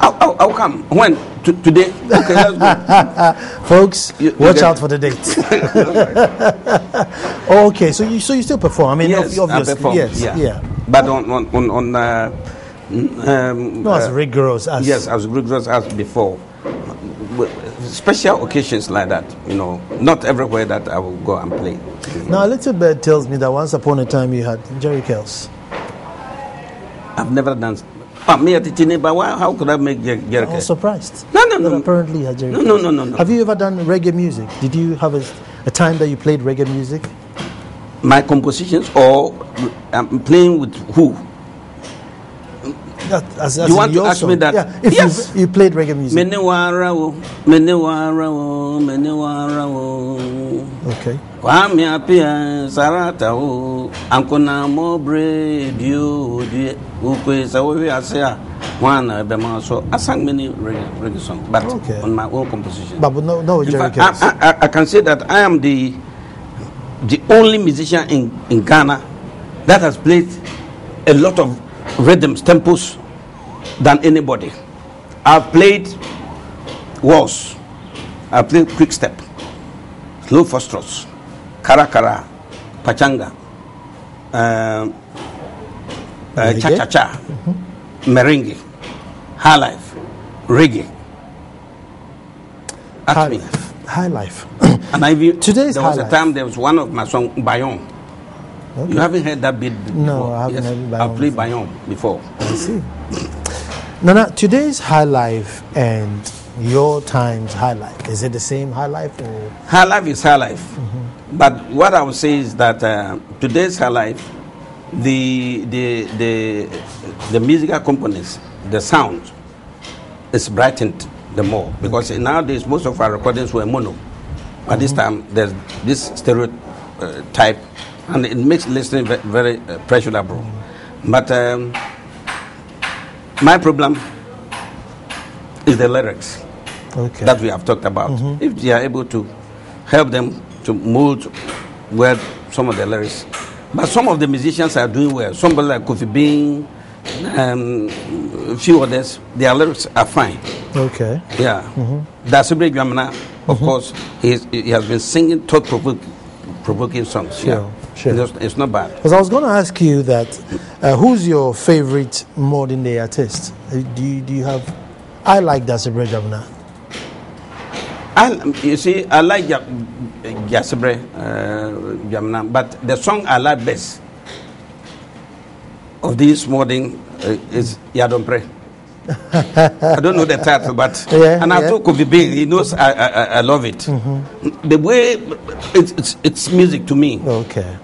I'll, I'll, I'll come. When? T- today? Okay, let's go. Folks, You- watch get out for the date. oh, okay, so you so you still perform? I mean, yes, ob- I perform. yes, yeah. yeah. But on on on, on uh, um, Not as uh, rigorous as yes, as rigorous as before. Special occasions like that, you know, not everywhere that I will go and play. Now, a little bird tells me that once upon a time you had Jerry Kells. I've never done. Ah, me at the but why, how could I make Jer- I Jericho? was surprised. No, no, no. apparently you had Jerry No, no, no, no, no. Have you ever done reggae music? Did you have a, a time that you played reggae music? My compositions, or I'm playing with who? That, as, as You want to ask me that? Yeah, if Yes. you, you played reggae music. Mene wara wo, mene wara wara. Okay. kwame apia sarata o ankona mobre dio die ukwe sa wo ase a wana be ma so I sang many reggae, songs but Okay. on my own composition But no, no In fact, I, I, I can say that I am the the only musician in, in Ghana that has played a lot of rhythms, tempos than anybody. I've played waltz, I've played quick step, slow foxtrots, kara kara, pachanga, um, uh, Reggae? cha cha cha, merengue, high life, reggae. High me. life. High life. And I even, Today's there was a time there was one of my song Bayon. Okay. You haven't heard that beat before? No, I haven't heard Bayon I've played Bayon before. I see. Nana, today's high life and your time's high life, is it the same high life or High life is high life. But what I would say is that uh, today's high life, the, the, the, the musical components, the sound, is brightened the more. Because nowadays, most of our recordings were mono. At this time, there's this stereotype, and it makes listening ve- very uh, pleasurable. But um, my problem is the lyrics Okay. that we have talked about. Mm-hmm. If they are able to help them to mold where some of the lyrics, but some of the musicians are doing well. Somebody like Kofi Bean, um, a few others, their lyrics are fine. okay. Yeah. Mm-hmm. That's Daasebre Dwamena, of mm-hmm. course, he, is- he has been singing thought provoking, provoking songs. Sure, yeah. Sure. It's, it's not bad. Because I was going to ask you that, uh, who's your favorite modern day artist? Uh, Do you, do you have? I like Daasebre Gyamenah. I, you see, I like Daasebre uh, Dwamena, but the song I like best of this morning uh, is Yadompre. I don't know the title, but Yeah, and I yeah. told Kofi Bean, he knows I, I, I- love it. The way it's, it's, it's music to me. Okay.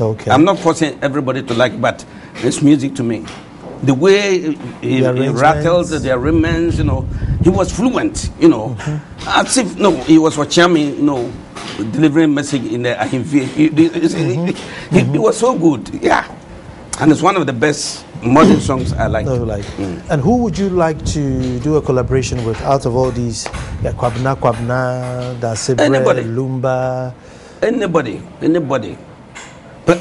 Okay. I'm not forcing everybody to like, but it's music to me. The way he, he rattled the arrangements, you know, he was fluent, you know, Mm-hmm. as if no, he was watching, you know, delivering message in the Ahimfi. He, he, Mm-hmm. he, he was so good, yeah, and it's one of the best modern songs I like. No, like, Mm. and who would you like to do a collaboration with out of all these? Yeah, Kwabena, Kwabena, Anybody. Lumba. Anybody, anybody,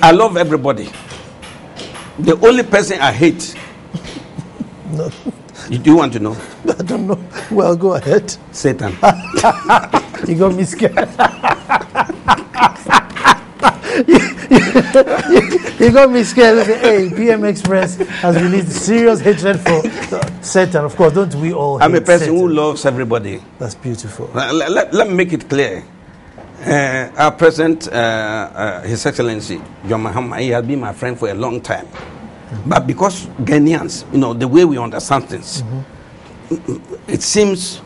I love everybody. The only person I hate. You do want to know? I don't know. Well, go ahead. Satan. You got me scared. you got me scared. Hey, PM Express has released serious hatred for Satan. Of course, don't we all? I'm a person Satan? who loves everybody. That's beautiful. Let, let- let me make it clear. Uh, our president, uh, uh, His Excellency John Mahama, he has been my friend for a long time. But because Ghanaians, you know, the way we understand things, it seems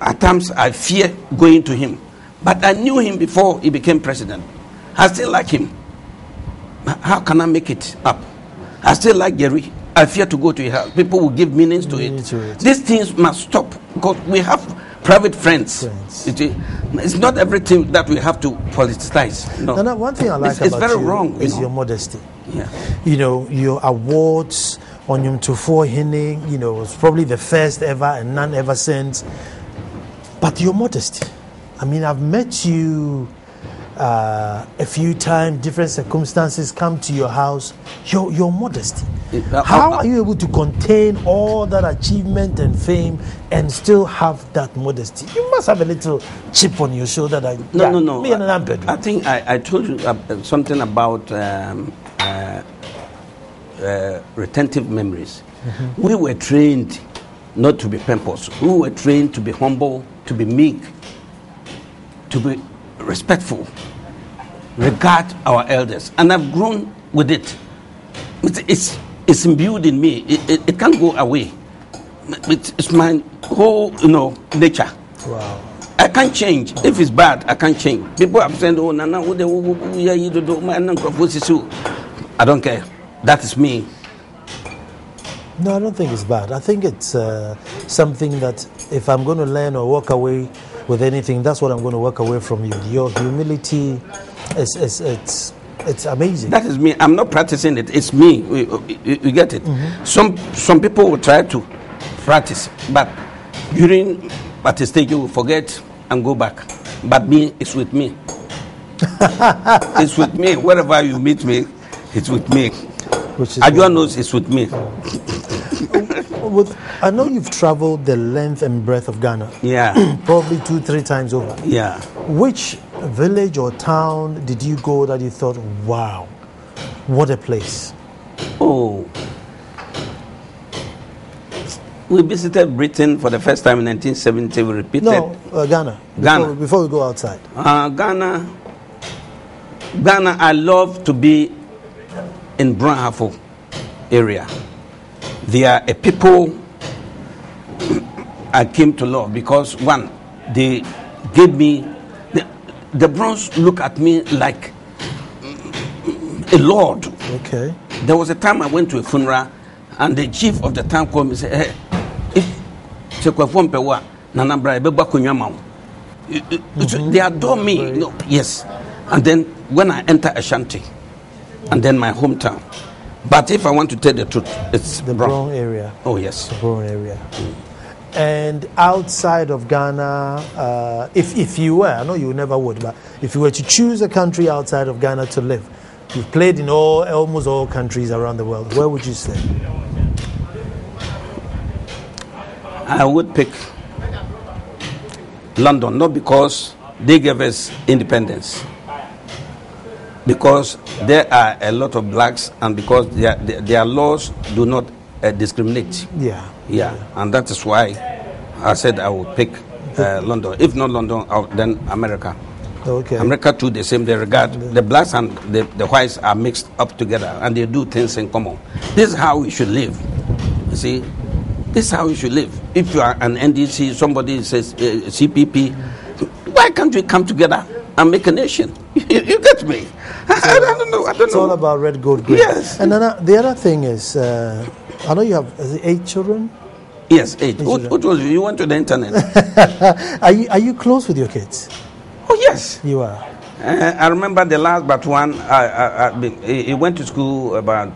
at times I fear going to him. But I knew him before he became president. I still like him. How can I make it up? I still like Jerry. I fear to go to his house. People will give meanings to Meaning it. to it. These things must stop because we have private friends. Friends. It it's not everything that we have to politicize. No. And uh, one thing I like It's- it's about very you wrong, you is know. your modesty. Yeah. You know, your awards on Yom Tufo Hine, you know, was probably the first ever and none ever since. But your modesty. I mean, I've met you uh, a few times, different circumstances come to your house. Your, your modesty. Uh, How uh, are you able to contain all that achievement and fame and still have that modesty? You must have a little chip on your shoulder that No, yeah, no, no. Me and I, I think I, I told you uh, something about um, uh, uh, retentive memories. We were trained not to be pompous. We were trained to be humble, to be meek, to be respectful, regard our elders. And I've grown with it. It's, it's, it's imbued in me. It, it, it can't go away. It's, it's my whole, you know, nature. wow. I can't change. If it's bad, I can't change. People have said, oh, Nana, what the- what- what- yeah, you do- my name Crawford Sisu." I don't care. That is me. No, I don't think it's bad. I think it's uh, something that if I'm going to learn or walk away with anything, that's what I'm going to walk away from you. Your humility is, is it's it's amazing. That is me. I'm not practicing it. It's me. You, you- you get it. Mm-hmm. Some some people will try to practice, but during at a stage you will forget and go back. But me, it's with me. it's with me. Wherever you meet me, it's with me. Which is Ajua knows it's with me. with, I know you've traveled the length and breadth of Ghana, Yeah, probably two, three times over. yeah. Which village or town did you go that you thought, wow, what a place? Oh. We visited Britain for the first time in 1970. We repeated. No, uh, Ghana. Before, Ghana. Before we go outside. Uh, Ghana. Ghana, I love to be in Brong Ahafo area. They are a people I came to love because one, they gave me the, the Browns look at me like a lord. Okay. There was a time I went to a funeral, and the chief of the town called me and said, Hey, if Sekwafo Mpewa, Nana Bra, Ebeba Kunywa Ma wo." It- it- it- They adore me. Know, yes. And then when I enter Ashanti, and then my hometown. But if I want to tell the truth, it's The Brown. Brown area. Oh, yes. the Brown area. And outside of Ghana, uh, if, if you were, I know you never would, but if you were to choose a country outside of Ghana to live, you've played in all, almost all countries around the world, where would you say? I would pick London, not because they gave us independence, because there are a lot of blacks and because their, their laws do not uh, discriminate. Yeah. Yeah, and that is why I said I would pick uh, London. If not London, I'll- then America. Okay. America too, the same. They regard the blacks and the, the whites are mixed up together, and they do things in common. This is how we should live. You see, this is how we should live. If you are an NDC, somebody says uh, CPP, why can't we come together and make a nation? you, you get me? I, I don't know. I don't It's all about red, gold, green. Yes. And then, uh, the other thing is, uh, I know you have eight children. yes, eight. What, who told you? You went to the internet? Are you are you close with your kids? oh yes. You are. Uh, I remember the last but one. I, I, been, he he went to school about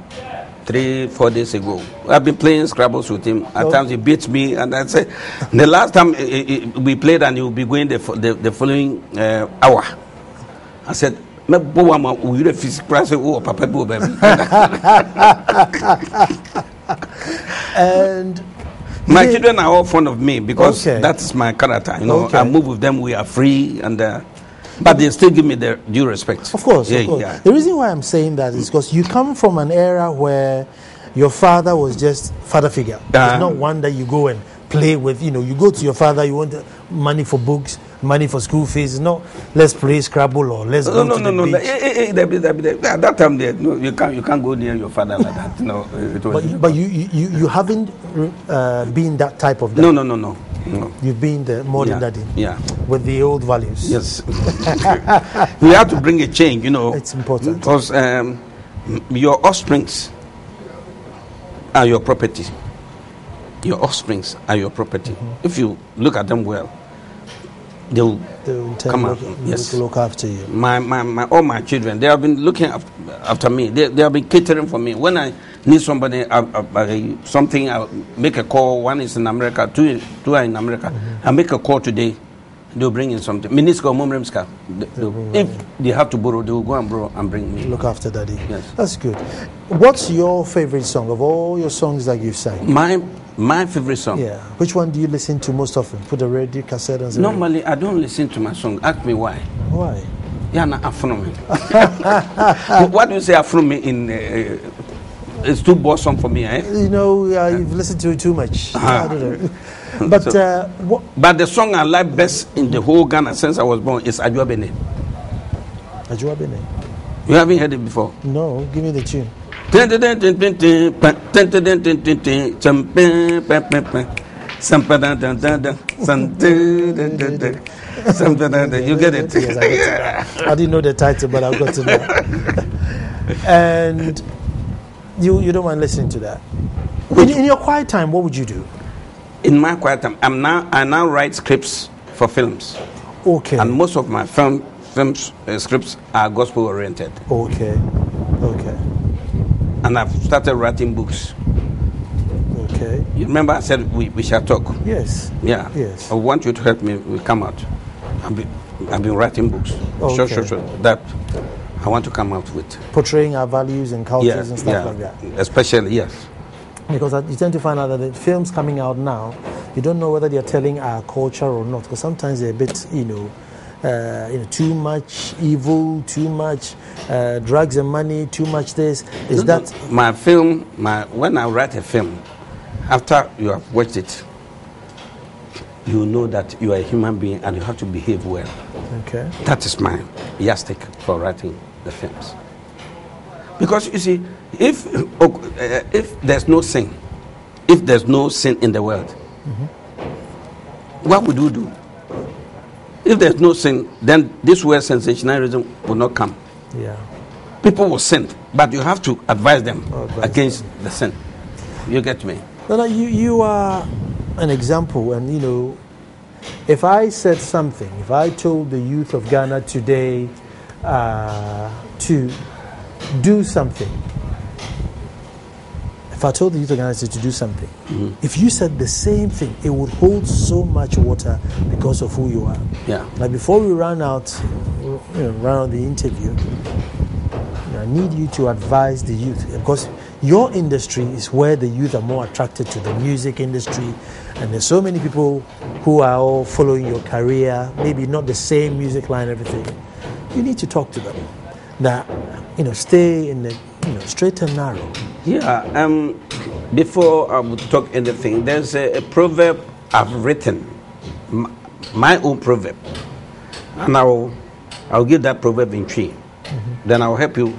three, four days ago. I've been playing Scrabbles with him. At Oh. times he beats me, and I say, the last time eh, eh, we played, and he will be going the the, the following uh, hour. I said. "Me bo wa ma wo yire physics class wo papa bo my Yeah. children are all fond of me because Okay. that is my character you know Okay. i move with them we are free and uh, but they still give me their due respect Of course, yeah, of course. yeah. The reason why I'm saying that is because you come from an era where your father was just father figure. Uh-huh. it's not one that you go and play with. You know, you go to your father, you want money for books, money for school fees. No, let's play Scrabble or let's No, go no, to no, the no. beach. Eh, eh, eh, be- there be- there- At that time, there, no, you can't, you can't go near your father like that. No, it was. But, but you, you, you you haven't uh, been that type of dad. no, no, no, no, no. You've been the modern Yeah, daddy yeah. with the old values. Yes. we have to bring a change, you know. It's important. Because um, your offsprings are your property. Your offsprings are your property. Mm-hmm. If you look at them well, they will They will tend Come to on, look, yes. look, after you. my, my, my all my children they have been looking after, after me they, they have been catering for me when i need somebody uh, uh, something i make a call one is in america two, two are in america Mm-hmm. i make a call today they'll bring in something miniska mumremska if they have to borrow they will go and borrow and bring me Look after daddy. Yes. That's good. What's your favorite song of all your songs that you've sang? my my favorite song Yeah. Which one do you listen to most often? Put the radio cassette and normally i don't listen to my song ask me why Why? Yeah, na afronomy. what do you say afronomy in? Uh, it's too boresome for me, eh? You know, uh, you've listened to it too much. Uh-huh. I don't know. But So- uh, what? But the song I like best in the whole Ghana since I was born is Ajua Bene. Ajuabene? You haven't heard it before. No, give me the tune. You get it? Yes, I, get it. I didn't know the title, but I've got to know. and you, you don't mind listening to that. In, in your quiet time, what would you do? In my quiet time, I'm now I now write scripts for films, Okay. and most of my film films uh, scripts are gospel oriented. okay. Okay. And I've started writing books. Okay. You remember I said we, we shall talk. Yes. Yeah. Yes. I want you to help me. We come out. I've been, I've been writing books. Sure, Okay. sure, sure. That I want to come out with. Portraying our values and cultures Yeah, and stuff yeah. like that. Especially yes. Because you tend to find out that the films coming out now, you don't know whether they're telling our culture or not. Because sometimes they're a bit, you know, uh, you know, too much evil, too much uh, drugs and money, too much this. Is No, no, that my film? My when I write a film, after you have watched it, you know that you are a human being and you have to behave well. okay? That is my yardstick for writing the films. Because you see, if oh, uh, if there's no sin, if there's no sin in the world, what would you do? If there's no sin, then this word sensationalism will not come. Yeah. People will sin, but you have to advise them Oh, advise against the sin. You get me? No, no, you, you are an example, and you know, if I said something, if I told the youth of Ghana today uh, to do something, if I told the youth organizer to do something, mm-hmm. if you said the same thing, it would hold so much water because of who you are. Yeah. Like before we run out, you know, run out the interview, I need you to advise the youth because your industry is where the youth are more attracted to the music industry, and there's so many people who are all following your career, maybe not the same music line, everything. You need to talk to them. That you know, stay in the you know straight and narrow. Yeah, um, before I would talk anything, there's a, a proverb I've written, m- my own proverb, and I'll, I'll give that proverb in tree. Then I'll help you,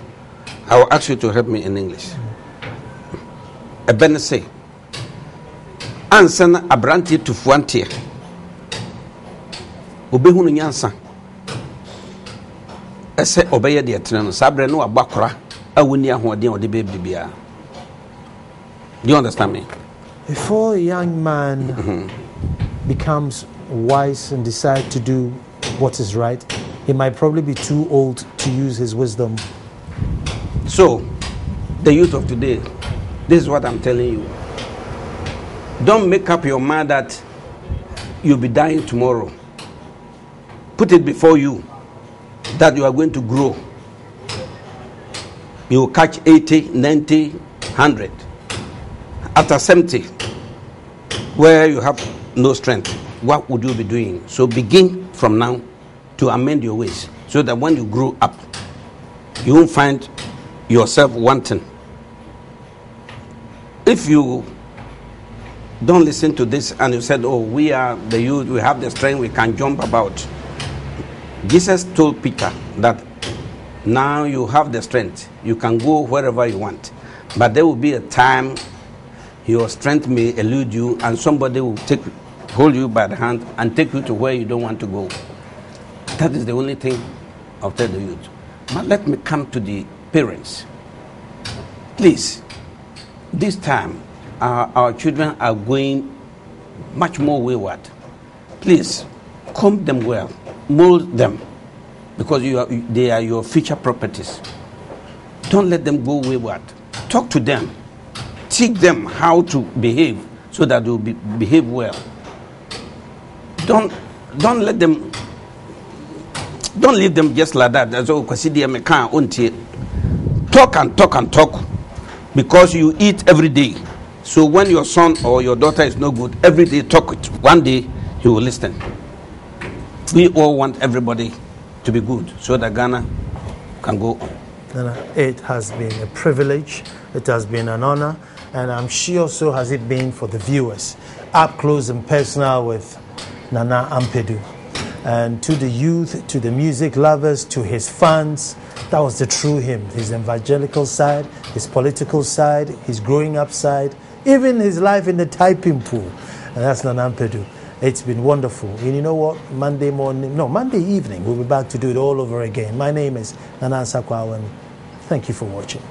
I'll ask you to help me in English. Ɛbɛ ne se, ansa na aberanteɛ tufoɔ nteɛ, obɛhunu nyansa, ɛsɛ ɔbɛyɛ deɛ tene no, saa berɛ no wabɔ akora a wɔnni a. Do you understand me? Before a young man mm-hmm. becomes wise and decide to do what is right, he might probably be too old to use his wisdom. So, the youth of today, this is what I'm telling you. Don't make up your mind that you'll be dying tomorrow. Put it before you that you are going to grow. You will catch 80, 90, 100. After 70, where you have no strength, what would you be doing? So begin from now to amend your ways so that when you grow up, you won't find yourself wanting. If you don't listen to this and you said, Oh, we are the youth, we have the strength, we can jump about. Jesus told Peter that now you have the strength, you can go wherever you want. But there will be a time your strength may elude you and somebody will take hold you by the hand and take you to where you don't want to go. That is the only thing I'll tell the youth. But let me come to the parents. Please, this time our, our children are going much more wayward. Please, comb them well, mold them, because you are, they are your future properties. Don't let them go wayward. Talk to them, teach them how to behave so that they will be, behave well. Don't, don't let them don't leave them just like that. Talk and talk and talk because you eat every day. So when your son or your daughter is no good, every day talk it. One day he will listen. We all want everybody to be good so that Ghana can go on. It has been a privilege, it has been an honor, and I'm sure so has it been for the viewers. Up close and personal with Nana Ampadu. And to the youth, to the music lovers, to his fans, that was the true him. His evangelical side, his political side, his growing up side, even his life in the typing pool. And that's Nana Ampadu. It's been wonderful. And you know what? Monday morning, no, Monday evening, we'll be back to do it all over again. My name is Nana Sakwa, and thank you for watching.